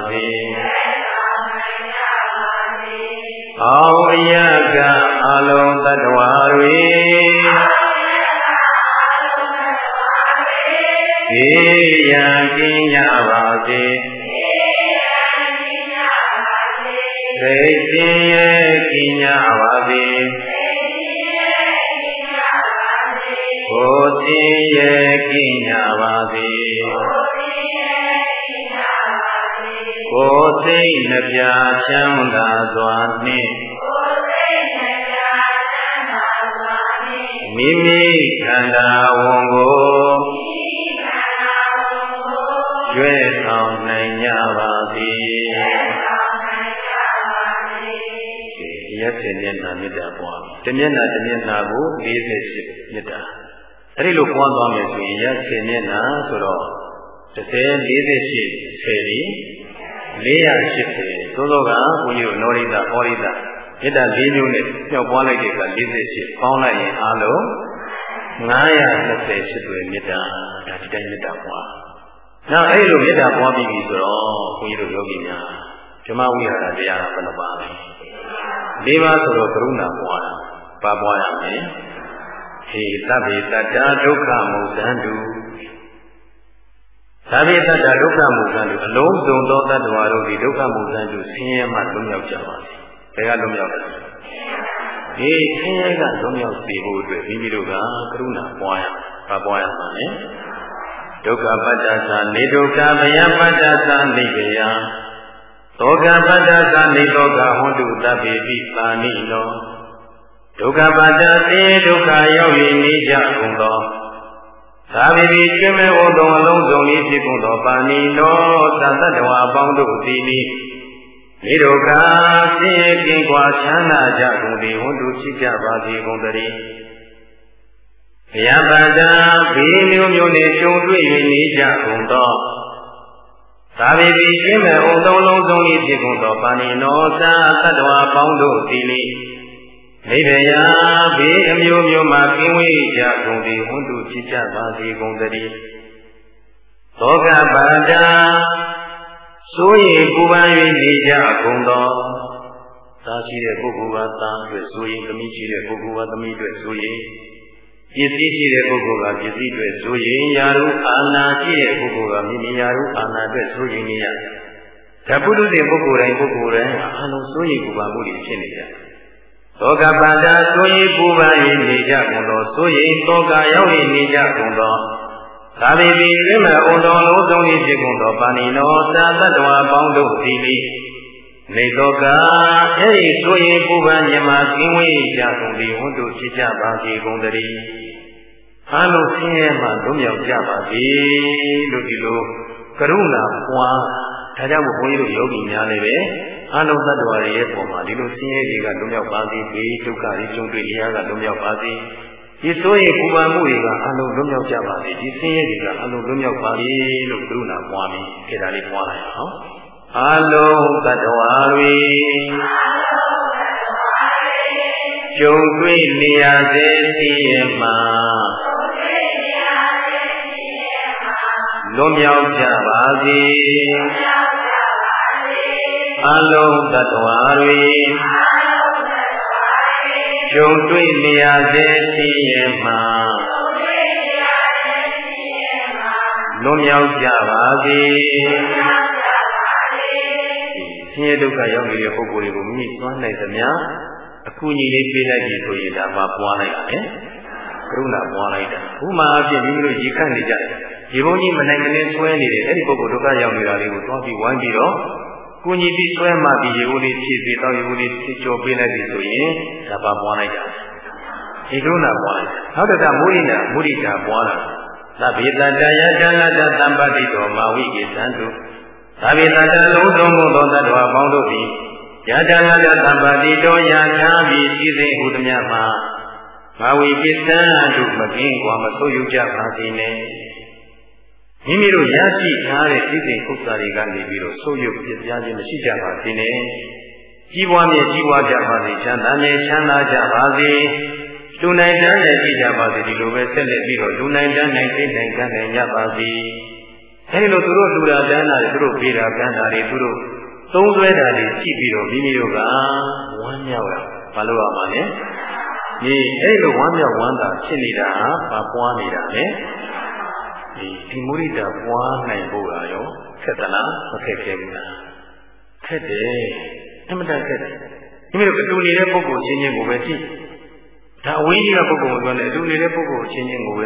အောင်အယကအလုံးတ attva တွေေယံကင်းကြပါစေသိခြင်းရဲ့ကင်းကြပါစေကိုယ်ခြင်းရဲ့ကင်းကြပါစေ ကိုယ်သိနှပြချမ်းသာစွာနှင့်မိမိခန္ဓာဝန်ကိုရွဲ့ဆောင်နိုင်ကြပါစေရက်စင်မျက်နှာမေတ္တာပွားတမျက်နှာတမျက်နှာကို48မေတ္တာအဲ့ဒီလိုပွားသွားမယ်ဆိုရင်ရက်စင်မျက်နှာဆိုတော့30 48 10ဒီ 480သို့သောကဘုန်းကြီးတို့နောရိတာဩရိတာမေတ္တာ၄မျိုးနဲ့ပြောက်ပွားလိုက်တဲ့အခါ48ပေါင်းလိုက်ရင်အားလုံး920ရှိတွေမေတ္တာဒါဒီတိုင်းမေတ္တာပွားနောက်အဲ့လိုမေတ္တာပွားပြီးပြီဆိုတော့ဘုန်းကြီးတို့ယောဂီများဓမ္မဝိဟာရတရားဘယ်နှပါလဲ၄ပါးဆိုတော့ကရုဏာပွားတာပါပွားရမယ်ဟေသဗ္ဗေတ္တာဒုက္ခမုဒန္တု သဗ္ဗေတ္တာဒုက္ခမုဒန္တုအလုံးစုံသောတ attva တို့ဒီဒုက္ခမုဒန္တုဆင်းရဲမှလွတ်မြောက်ကြပါစေဘယ်ကလွတ်မြောက်လဲဒီဆင်းရဲကလွတ်မြောက်စေဖို့အတွက်မိမိတို့ကကရုဏာပွားရပါပွားရမှာလေဒုက္ခပတ္တသာနေဒုက္ခဗယပတ္တသာနိဗ္ဗယသောကပတ္တသာနေသောကဟောတုတပိပိပါဏိနောဒုက္ခပတ္တသေဒုက္ခရောက်၍နေကြကုန်သော သာဝိပိကျွမ်းမဲ့ဝသောအလုံးစုံဤဖြစ်ကုန်သောပါဏိနောသတ္တဝါအပေါင်းတို့သည်နိနေဒုက္ခဆင်းရဲကင်းကွာချမ်းသာကြကုန်သည်ဝန္တုရှိကြပါစေကုန်တည်းဘုရားပါဒံဘေးမျိုးမျိုးနဲ့ကြုံတွေ့၍နေကြကုန်သောသာဝေပိရှင်းမဲ့အောင်သုံးလုံးစုံဤဖြစ်ကုန်သောပါဏိနောသာသတ္တဝါပေါင်းတို့သည်လေ နိဗ္ဗယဘေးအမျိုးမျိုးမှကင်းဝေးကြကုန်သည်ဝန္တုဖြစ်ကြပါစေကုန်တည်းသောကပါဒံစိုးရင်ပူပန်၍နေကြကုန်သောသာရှိတဲ့ပုဂ္ဂိုလ်ကသာအတွက်စိုးရင်သမီးရှိတဲ့ပုဂ္ဂိုလ်ကသမီးအတွက်စိုးရင်ပစ္စည်းရှိတဲ့ပုဂ္ဂိုလ်ကပစ္စည်းတွေဆိုရင်ယာရုအာနာရှိတဲ့ပုဂ္ဂိုလ်ကမိမိယာရုအာနာအတွက်ဆိုရင်နေရဓပုတုတဲ့ပုဂ္ဂိုလ်တိုင်းပုဂ္ဂိုလ်တိုင်းအလုံးစိုးရိမ်ပူပန်မှုတွေဖြစ်နေကြ သောကပန္တာဆိုရင်ပူပန်၍နေကြကုန်သောဆိုရင်သောကရောက်၍နေကြကုန်သောသာဝေပိဝိမအုံတော်လုံးစုံ၏ဖြစ်ကုန်သောပါဏိနောသာတ္တဝါပေါင်းတို့သည်လိနေသောကအဲ့ဒီဆိုရင်ပူပန်မြမကင်းဝေးကြကုန်သည်ဝတ္တုဖြစ်ကြပါစေကုန်သတည်းအလုံးဆင်းရဲမှလွတ်မြောက်ကြပါစေလို့ဒီလိုကရုဏာပွားဒါကြောင့်ဘုန်းကြီးတို့ယောဂီများလည်းပဲ အလုံးသတ္တဝါတွေရဲ့ပုံမှာဒီလိုဆင်းရဲတွေကလွတ်မြောက်ပါစေဘေးဒုက္ခတွေကြုံတွေ့နေရတာလွတ်မြောက်ပါစေဒီဆိုရင်ပူပန်မှုတွေကအလုံးလွတ်မြောက်ကြပါစေဒီဆင်းရဲတွေကအလုံးလွတ်မြောက်ပါလေလို့ကရုဏာပွားပြီးခေတ္တလေးပွားလိုက်အောင်အလုံးသတ္တဝါတွေကြုံတွေ့နေရစေသိရမှာလွန်မြောက်ကြပါစေ အလုံးသတ္တဝါတွေကြုံတွေ့နေရစေသိရမှာလွန်မြောက်ကြပါစေဆင်းရဲဒုက္ခရောက်နေတဲ့ပုဂ္ဂိုလ်တွေကိုမိမိသွားနိုင်သမျှအကူအညီလေးပေးလိုက်ပြီဆိုရင်ဒါမှပွားလိုက်တယ်ကရုဏာပွားလိုက်တာဥမာအဖြစ်မိမိတို့ရေခန့်နေကြတယ်ဒီဘုန်းကြီးမနိုင်မနေဆွဲနေတယ်အဲ့ဒီပုဂ္ဂိုလ်ဒုက္ခရောက်နေတာလေးကိုသွားပြီးဝိုင်းပြီးတော့ ကုညီပြီးဆွဲမှပြီးရေဦးလေးဖြည့်ပြီးတော့ရေဦးလေးဖြည့်ကျော်ပေးလိုက်ပြီဆိုရင်ဒါပါပွားလိုက်တာဒီကရုဏာပွားလိုက်နောက်တစ်ခါမုရိနာမုရိတာပွားတာသဗ္ဗေတတယတလတသံပတိတော်မာဝိကေသံတုသဗ္ဗေတတလုံးစုံသောတ attva ပေါင်းတို့သည်ယတလတသံပတိတော်ယာချာပြီးစည်းစိမ်ဟုသမျှမှာမာဝိကေသံတုမကင်းကွာမဆိုးယူကြပါစေနဲ့ မိမိတို့ရရှိထားတဲ့သိစဉ်ဥစ္စာတွေကနေပြီးတော့ဆိုးရုပ်ပြပြခြင်းမရှိကြပါစေနဲ့ကြီးပွားမြဲကြီးပွားကြပါစေချမ်းသာမြဲချမ်းသာကြပါစေလူနိုင်တန်းနဲ့ကြည့်ကြပါစေဒီလိုပဲဆက်လက်ပြီးတော့လူနိုင်တန်းနိုင်သိနိုင်ကံနိုင်ကြပါစေအဲဒီလိုသူတို့လူတာတန်းတာတွေသူတို့ပြေတာကန်းတာတွေသူတို့သုံးဆွဲတာတွေကြည့်ပြီးတော့မိမိတို့ကဝမ်းမြောက်ရဘာလို့ရမှာလဲဒီအဲ့လိုဝမ်းမြောက်ဝမ်းသာဖြစ်နေတာဘာပွားနေတာလဲ ဒီဒီမုရိဒပွားနိုင်ဖို့ရာရောခက်သလားမခက်ခဲဘူးလားခက်တယ်အမှန်တန်ခက်တယ်ဒီလိုအတူနေတဲ့ပုဂ္ဂိုလ်ချင်းချင်းကိုပဲကြည့်ဒါအဝေးကြီးကပုဂ္ဂိုလ်ကိုပြောတယ်အတူနေတဲ့ပုဂ္ဂိုလ်ချင်းချင်းကိုပဲ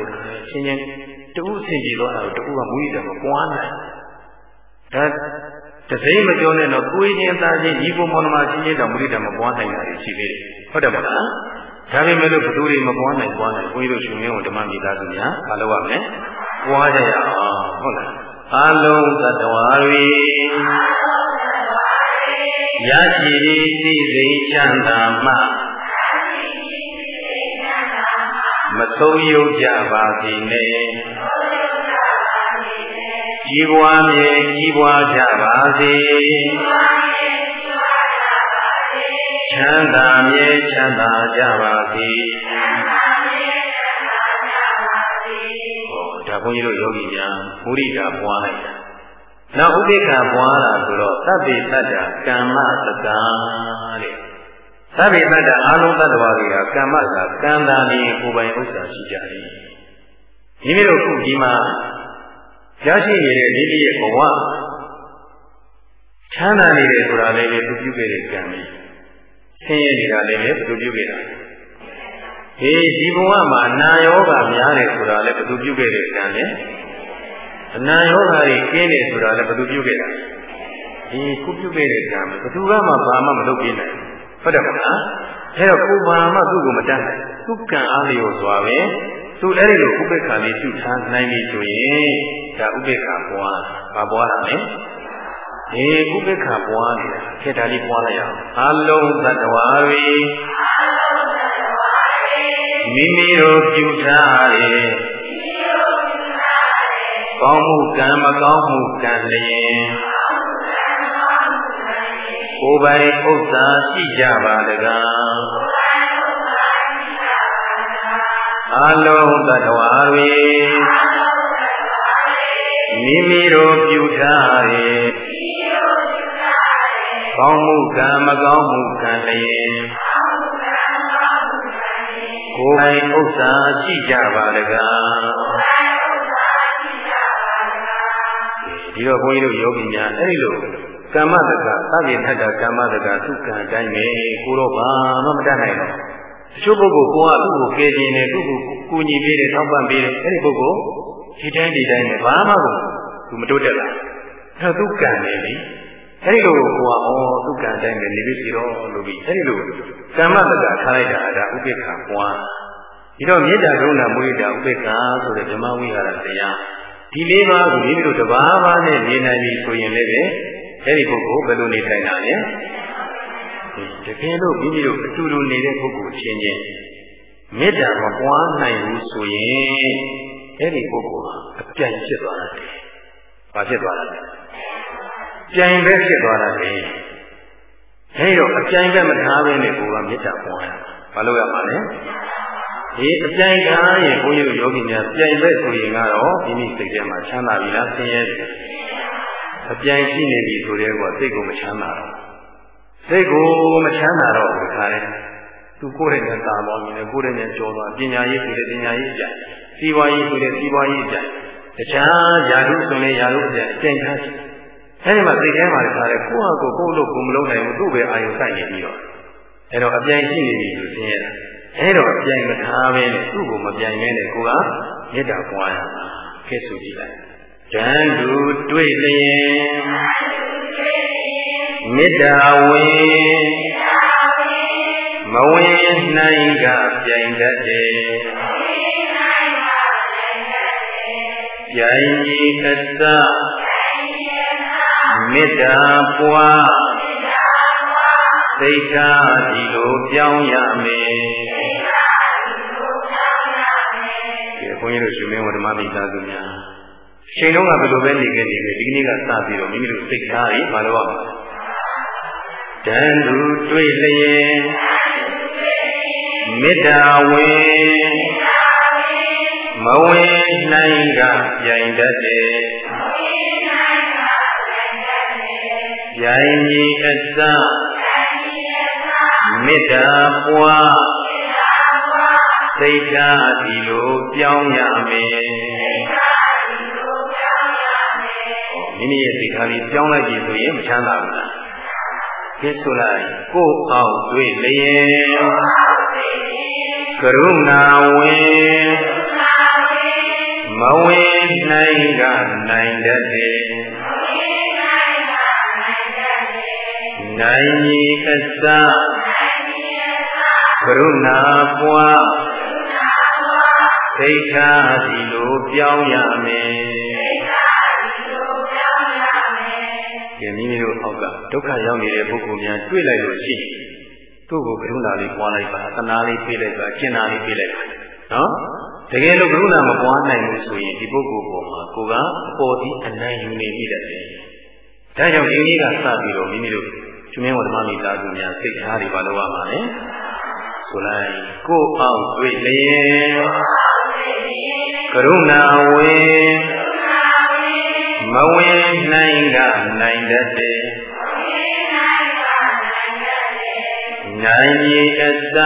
ချင်းချင်းတူအဆင်ပြေသွားတာတူကမုရိဒမပွားနိုင်ဒါတစိမ့်မပြောနဲ့တော့ကိုယ်ချင်းသားချင်းညီကိုမောင်နှမချင်းချင်းတော့မုရိဒမပွားနိုင်တာရှိသေးတယ်ဟုတ်တယ်မလားဒါပေမဲ့လို့ဘသူတွေမပွားနိုင်ပွားနိုင်ဘုန်းကြီးတို့ရှင်မင်းတို့ဓမ္မမိသားစုများမလုပ်ရမယ် ပွားကြရအောင်ဟုတ်လားအလုံးသတ္တဝါတွေရရှိသိစိတ်ချမ်းသာမှမဆုံးယုတ်ကြပါစေနဲ့ကြီးပွားမြဲကြီးပွားကြပါစေချမ်းသာမြဲချမ်းသာကြပါစေ ဘုန်းကြီးတို့ယောဂီများမုရိဒာပွားလိုက်တာနောက်ဥပိ္ပခာပွားတာဆိုတော့သဗ္ဗေတ္တကမ္မသတ္တတဲ့သဗ္ဗေတ္တအာလုံးတ attva တွေကကမ္မကကံတာနေကိုယ်ပိုင်ဥစ္စာရှိကြတယ်မိမိတို့ခုဒီမှာရရှိနေတဲ့ဒီလေးရဲ့ဘဝချမ်းသာနေတယ်ဆိုတာလည်းသူပြုခဲ့တဲ့ကံပဲဆင်းရဲနေတာလည်းသူပြုခဲ့တာ ဟေးဒီဘဝမှာနာယောဂများတယ်ဆိုတာလည်းဘသူပြုခဲ့တဲ့ကံလေအနာယောဂတွေကျင်းတယ်ဆိုတာလည်းဘသူပြုခဲ့တာဒီခုပြုခဲ့တဲ့ကံဘသူကမှဘာမှမလုပ်ပြနိုင်ဟုတ်တယ်မလားအဲတော့ကိုဘာမှသူ့ကိုမတတ်နိုင်သူ့ကံအားလျော်စွာပဲသူအဲ့ဒီလိုဥပေက္ခလေးပြုထားနိုင်ပြီဆိုရင်ဒါဥပေက္ခပွားဘာပွားတာလဲဒီဥပေက္ခပွားနေတာခေတ္တလေးပွားလိုက်အောင်အလုံးသတ္တဝါတွေ မိမိတို့ပြုထားတဲ့ကောင်းမှုကံမကောင်းမှုကံလျင်ကိုယ်ပိုင်ဥစ္စာရှိကြပါတကားအလုံးသတ္တဝါတွေမိမိတို့ပြုထားတဲ့ကောင်းမှုကံမကောင်းမှုကံလျင် ကိုယ်ပိုင်ဥစ္စာရှိကြပါတကားဒီတော့ဘုန်းကြီးတို့ယောဂီများအဲ့ဒီလိုကမ္မတကသဗ္ဗေထတ္တကမ္မတကသူကံတိုင်းပဲကိုတော့ဘာမှမတတ်နိုင်တော့တချို့ပုဂ္ဂိုလ်ကိုကသူ့ကိုကယ်တင်တယ်သူ့ကိုကူညီပေးတယ်ထောက်ပံ့ပေးတယ်အဲ့ဒီပုဂ္ဂိုလ်ဒီတိုင်းဒီတိုင်းနဲ့ဘာမှကိုသူမတိုးတက်လာအဲ့သူကံနေပြီ အဲ့ဒီလိုကိုကဩသူကံတိုင်းပဲနေပြီစီတော့လို့ပြီးအဲ့ဒီလိုကမ္မတကထားလိုက်တာဒါဥပိ္ပခပွားဒီတော့မေတ္တာကရုဏာမုဒိတာဥပိ္ပခဆိုတဲ့ဓမ္မဝိဟာရတရားဒီလေးပါးကိုဒီလိုတဘာဘာနဲ့နေနိုင်ပြီဆိုရင်လည်းအဲ့ဒီပုဂ္ဂိုလ်ဘယ်လိုနေထိုင်တာလဲတကယ်လို့မိမိတို့အတူတူနေတဲ့ပုဂ္ဂိုလ်ချင်းချင်းမေတ္တာမပွားနိုင်ဘူးဆိုရင်အဲ့ဒီပုဂ္ဂိုလ်ဟာအပြိုင်ဖြစ်သွားတယ်။ဘာဖြစ်သွားလဲ။ ပြိုင်ပဲဖြစ်သွားတယ်။အဲဒီတော့အပြိုင်ပဲမထားဘဲနဲ့ကိုယ်ကမေတ္တာပွားရမှာ။ဘာလို့ရမှာလဲ။ဒီအပြိုင်ထားရင်ဘုန်းကြီးတို့ယောဂီများပြိုင်ပဲဆိုရင်ကတော့မိမိစိတ်ထဲမှာချမ်းသာပြီလားဆင်းရဲတယ်။အပြိုင်ရှိနေပြီဆိုတဲ့ကောစိတ်ကိုမချမ်းသာတော့စိတ်ကိုမချမ်းသာတော့ဘူးခါတယ်သူကိုယ်ရဲ့သာပေါ်မြင်တယ်ကိုယ်ရဲ့ကြောသွားပညာရေးဆိုတဲ့ပညာရေးအကြစီးပွားရေးဆိုတဲ့စီးပွားရေးအကြတခြားယာရုဆိုတဲ့ယာရုအကြအကျင့်ထားရှိ အဲဒီမှာစိတ်ထဲမှာခါတယ်ကိုယ့်ဟာကိုယ်ကိုယ်လို့ကိုယ်မလုပ်နိုင်ဘူးသူ့ပဲအာရုံစိုက်နေပြီးတော့အဲတော့အပြိုင်ရှိနေပြီဆိုသိရတာအဲတော့အပြိုင်မထားဘဲနဲ့သူ့ကိုမပြိုင်ဘဲနဲ့ကိုကမေတ္တာပွားရမှာကဲဆိုကြည့်လိုက်တန်တူတွေ့လျင်မေတ္တာဝင်မဝင်နိုင်ကပြိုင်တတ်တယ်ပြိုင်ကြီးအစ မေတ္တာပွားစိတ်ကားဒီလိုပြောင်းရမယ်ဒီဘုန်းကြီးတို့ရှင်မင်းဝဓမ္မမိသားစုများချိန်တုန်းကဘယ်လိုပဲနေခဲ့နေခဲ့ဒီကနေ့ကစပြီးတော့မိမိတို့စိတ်ထားပြီးမလုပ်ရဘူးတန်သူတွေ့လျင်မေတ္တာဝင်မဝင်နိုင်ကပြိုင်တတ်တယ် ပြိုင်ကြီးအစမေတ္တာပွားစိတ်ဓာတ်ဒီလိုပြောင်းရမယ်မိမိရဲ့စိတ်ဓာတ်ကြီးပြောင်းလိုက်ပြီဆိုရင်မချမ်းသာဘူးလားဖြစ်ဆိုလိုက်ကိုယ်အောင်တွေ့လျင်ကရုဏာဝင်မဝင်နိုင်ကနိုင်တတ်တယ် နိုင်ကြီးအစကရုဏာပွားသိက္ခာဒီလိုပြောင်းရမယ်ကဲမိမိတို့အောက်ကဒုက္ခရောက်နေတဲ့ပုဂ္ဂိုလ်များတွေ့လိုက်လို့ရှိသူ့ကိုကရုဏာလေးပွားလိုက်ပါသနာလေးပြေးလိုက်ပါကျင်နာလေးပြေးလိုက်ပါနော်တကယ်လို့ကရုဏာမပွားနိုင်ဘူးဆိုရင်ဒီပုဂ္ဂိုလ်ပေါ်မှာကိုကအပေါ်ဒီအနိုင်ယူနေပြီတဲ့ဒါကြောင့်ဒီနေ့ကစပြီးတော့မိမိတို့ ကျွမ်းဝဓမ္မမိသားစုများစိတ်ထားတွေပါလို့ရပါမယ်ဆိုလိုက်ကိုအောင်တွေ့လျင်ကရုဏာဝင်မဝင်နိုင်ကနိုင်တတ်တယ်နိုင်ကြီးအစ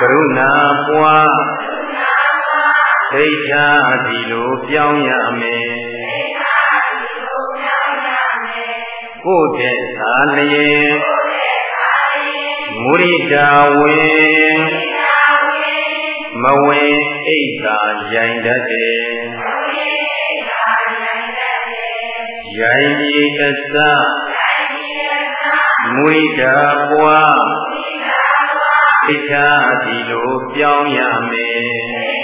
ကရုဏာပွားသိချာဒီလိုပြောင်းရမယ် ကိုယ်တဲ့သာလျင်မုရိတာဝင်မဝင်အိတ်သာရိုင်တတ်တယ်ယိုင်ကြီးအစမွေတာပွားသိချာဒီလိုပြောင်းရမယ်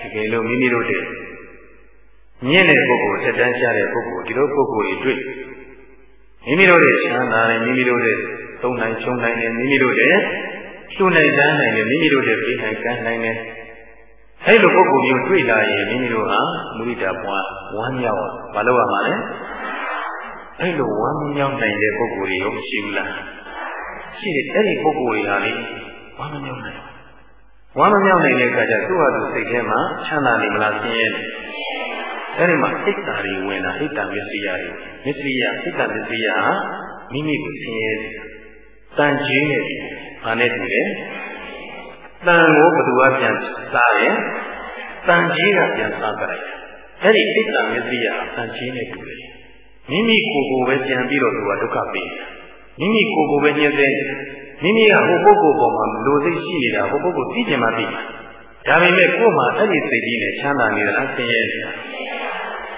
တကယ်လို့မိမိတို့တ ည်းညင်းတဲ့ပုဂ္ဂိုလ်တက်တန်းရှားတဲ့ပုဂ္ဂိုလ်ဒီလိုပုဂ္ဂိုလ်တွေတွေ့မိမိတို့ရဲ့ချမ်းသာတယ်မိမိတို့ရဲ့သုံးနိုင်ချုံနိုင်တယ်မိမိတို့ရဲ့လှူနိုင်တန်းနိုင်တယ်မိမိတို့ရဲ့ပြေးနိုင်ကမ်းနိုင်တယ်အဲ့လိုပုဂ္ဂိုလ်မျိုးတွေ့လာရင်မိမိတို့ဟာမုရိဒပွားဝမ်းမြောက်မလုပ်ရမှာလဲအဲ့လိုဝမ်းမြောက်နိုင်တဲ့ပုဂ္ဂိုလ်တွေရောမရှိဘူးလားရှိတယ်အဲ့ဒီပုဂ္ဂိုလ်တွေဟာလေဝမ်းမမြောက်နိုင်ဝမ်းမမြောက်နိုင်တဲ့အခါကျသူ့ဟာသူစိတ်ထဲမှာချမ်းသာနေမလားဆင်းရဲနေ အဲ့ဒီမှာစိတ်ဓာတ်တွေဝင်လာစိတ်ဓာတ်မစ္စရိယတွေမစ္စရိယစိတ်ဓာတ်မစ္စရိယဟာမိမိကိုဆင်းရဲတယ်တန်ကြီးနေတယ်ဘာနဲ့တူလဲတန်ကိုဘသူကပြန်စားရင်တန်ကြီးကပြန်စားကြလိုက်တအဲ့ဒီဣစ္ဆာမစ္စရိယအတန်ချင်းနဲ့တူတယ်မိမိကိုယ်ကိုယ်ပဲကြံပြီးတော့သူကဒုက္ခပေးတယ်မိမိကိုယ်ကိုယ်ပဲညှင်းဆဲမိမိကဟိုပုဂ္ဂိုလ်ပေါ်မှာမလိုစိတ်ရှိနေတာဟိုပုဂ္ဂိုလ်သိချင်မှသိမှာဒါပေမဲ့ကိုယ်မှာအဲ့ဒီစိတ်ကြီးနဲ့ချမ်းသာနေတာဆင်းရဲနေတာ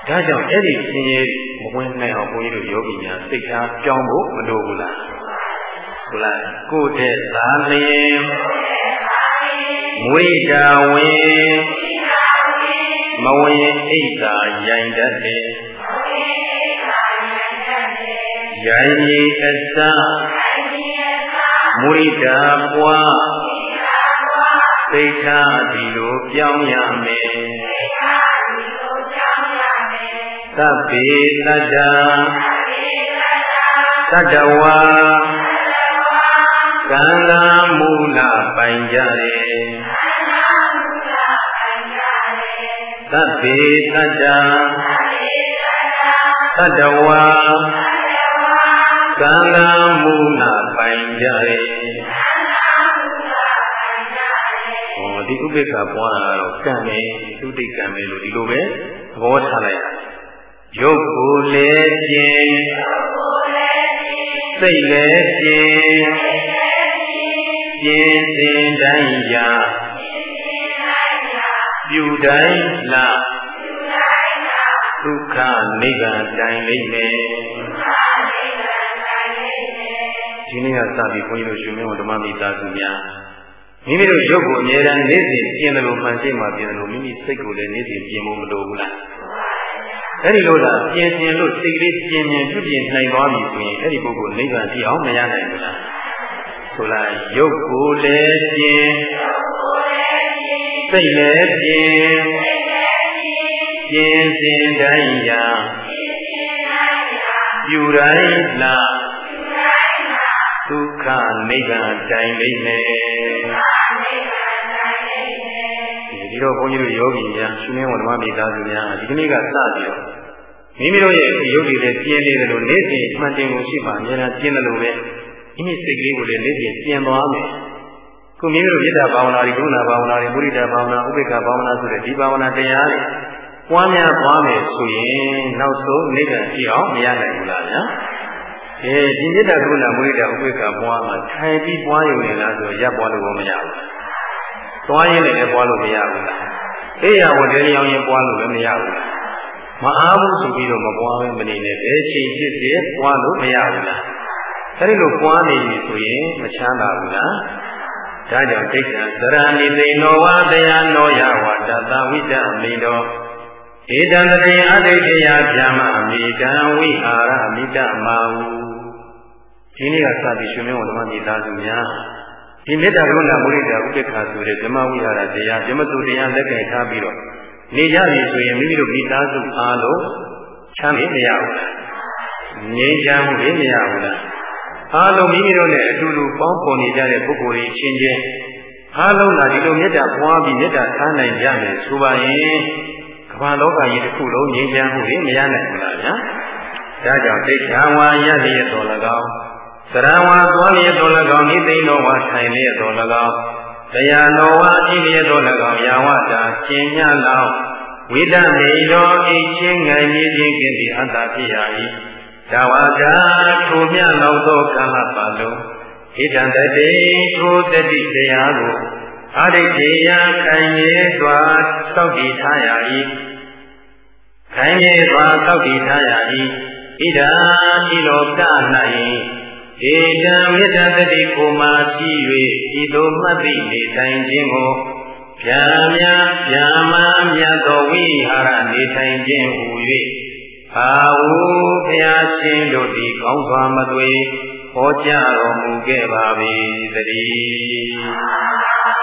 ဒါကြောင့်အဲ့ဒီဆင်းရဲမဝင်နိုင်အောင်ဘုန်းကြီးတို့ယောဂီများစိတ်ထားပြောင်းဖို့မလိုဘူးလားဟုတ်လားကိုယ်တဲ့သာလျင်မွေးတာဝင်မဝင်အိတ်သာရိုင်တတ်တယ်ရိုင်ရီအစမွေးတာပွားသိထားဒီလိုပြောင်းရမယ် သဗ္ဗေတတ္တသတ္တဝါကံလာမူလပိုင်ကြတယ်သဗ္ဗေတတ္တသတ္တဝါကံလာမူလပိုင်ကြတယ်ဟောဒီဥပိ္ပခပွားတာတော့ကံမယ်သုတိကံမယ်လို့ဒီလိုပဲသဘောထားလိုက်ရ ရုပ်ကိုလည်းကျင်စိတ်လည်းကျင်ကျင်စဉ်တိုင်းရာပြုတိုင်းလာဒုက္ခနိဗ္ဗာန်တိုင်လိမ့်မယ်ဒီနေ့ကစပြီးဘုန်းကြီးတို့ရှင်မင်းဓမ္မမိသားစုများမိမိတို့ရုပ်ကိုအမြဲတမ်းနေ့စဉ်ပြင်တယ်လို့မှန်ရှင်းမှပြင်တယ်လို့မိမိစိတ်ကိုလည်းနေ့စဉ်ပြင်ဖို့မလိုဘူးလား အဲ့ဒီလိုသာပြင်ပြင်လို့စိတ်ကလေးပြင်ပြင်ပြုပြင်နိုင်သွားပြီဆိုရင်အဲ့ဒီပုဂ္ဂိုလ်နိဗ္ဗာန်ကြည့်အောင်မရနိုင်ဘူးလားဆိုလိုက်ရုပ်ကိုလည်းပြင်စိတ်လည်းပြင်ပြင်စဉ်တိုင်းရာပြုတိုင်းလာဒုက္ခနိဗ္ဗာန်တိုင်လိမ့်မယ် ဒီတော့ဘုန်းကြီးတို့ယောဂီများရှင်မင်းဝဓမ္မမိသားစုများဒီကနေ့ကစပြီးတော့မိမိတို့ရဲ့ယုတ်တည်တဲ့ပြင်းနေတယ်လို့နေ့စဉ်အမှန်တင်ကိုရှိပါအများအားပြင်းတယ်လို့ပဲမိမိစိတ်ကလေးကိုလည်းနေ့စဉ်ပြင်သွားမယ်ခုမိမိတို့မေတ္တာဘာဝနာတွေကရုဏာဘာဝနာတွေမုဒိတာဘာဝနာဥပေက္ခဘာဝနာဆိုတဲ့ဒီဘာဝနာတရားတွေပွားများပွားမယ်ဆိုရင်နောက်ဆုံးနိဗ္ဗာန်ကြည့်အောင်မရနိုင်ဘူးလားဗျာအဲဒီမေတ္တာကရုဏာမုဒိတာဥပေက္ခပွားမှာထိုင်ပြီးပွားရုံနဲ့လားဆိုရပ်ပွားလို့မရဘူး သွားရင်းလည်းပွားလို့မရဘူးလားအေးရဝတ္တရောင်ရင်ပွားလို့လည်းမရဘူးလားမအားဘူးဆိုပြီးတော့မပွားဘဲမနေနဲ့ဘယ်ချိန်ဖြစ်ဖြစ်ပွားလို့မရဘူးလားအဲဒီလိုပွားနေပြီဆိုရင်မချမ်းသာဘူးလားဒါကြောင့်ဒိဋ္ဌံသရဏိသိနောဝတရားနောယဝတတဝိတမိတောဧတံတရေအဒိဋ္ဌယဗျာမအမိတံဝိဟာရအမိတမာဟုဒီနေ့ကစပြီးရှင်မင်းဝဓမ္မမိသားစုများ ဒီမေတ္တာကရုဏာမုဒိတာဥပေက္ခဆိုတဲ့ဓမ္မဝိဟာရတရားဓမ္မစုတရားလက်ကင်ထားပြီးတော့နေကြပြီဆိုရင်မိမိတို့မိသားစုအားလုံးချမ်းမြေ့မရဘူးလားငြိမ်းချမ်းမှုမရဘူးလားအားလုံးမိမိတို့နဲ့အတူတူပေါင်းဖော်နေကြတဲ့ပုဂ္ဂိုလ်တွေချင်းချင်းအားလုံးကဒီလိုမေတ္တာပွားပြီးမေတ္တာထားနိုင်ကြမယ်ဆိုပါရင်ကမ္ဘာလောကကြီးတစ်ခုလုံးငြိမ်းချမ်းမှုမရနိုင်ဘူးလားဗျာဒါကြောင့်ဒိဋ္ဌာဝါရလျက်တော်၎င်း သရဝါသွားလျက်တော်၎င်းနိသိဏောဝါထိုင်လျက်တော်၎င်းတရားတော်ဝါဣလျက်တော်၎င်းယာဝတာကျင်ညလောင်းဝိဒမေရောအိချင်းငိုင်ကြီးခြင်းကင်းပြီးအတ္တဖြစ်ရ၏ဒါဝါကထိုမြလောက်သောကာလပါလုံးဣဒံတတိထိုတတိတရားကိုအရိတေယခံရဲစွာစောင့်တည်ထားရ၏ခံရဲစွာစောင့်တည်ထားရ၏ဣဒံဤလောက၌ ဧတံမေတ္တာတတိကိုမာကြည့်၍ဤသို့မှတ်သိနေထိုင်ခြင်းကိုဗျာမြဗျာမမြတ်သောဝိဟာရနေထိုင်ခြင်းဟူ၍အာဟုဘုရားရှင်တို့သည်ကောင်းစွာမသွေဟောကြားတော်မူခဲ့ပါ၏တည်း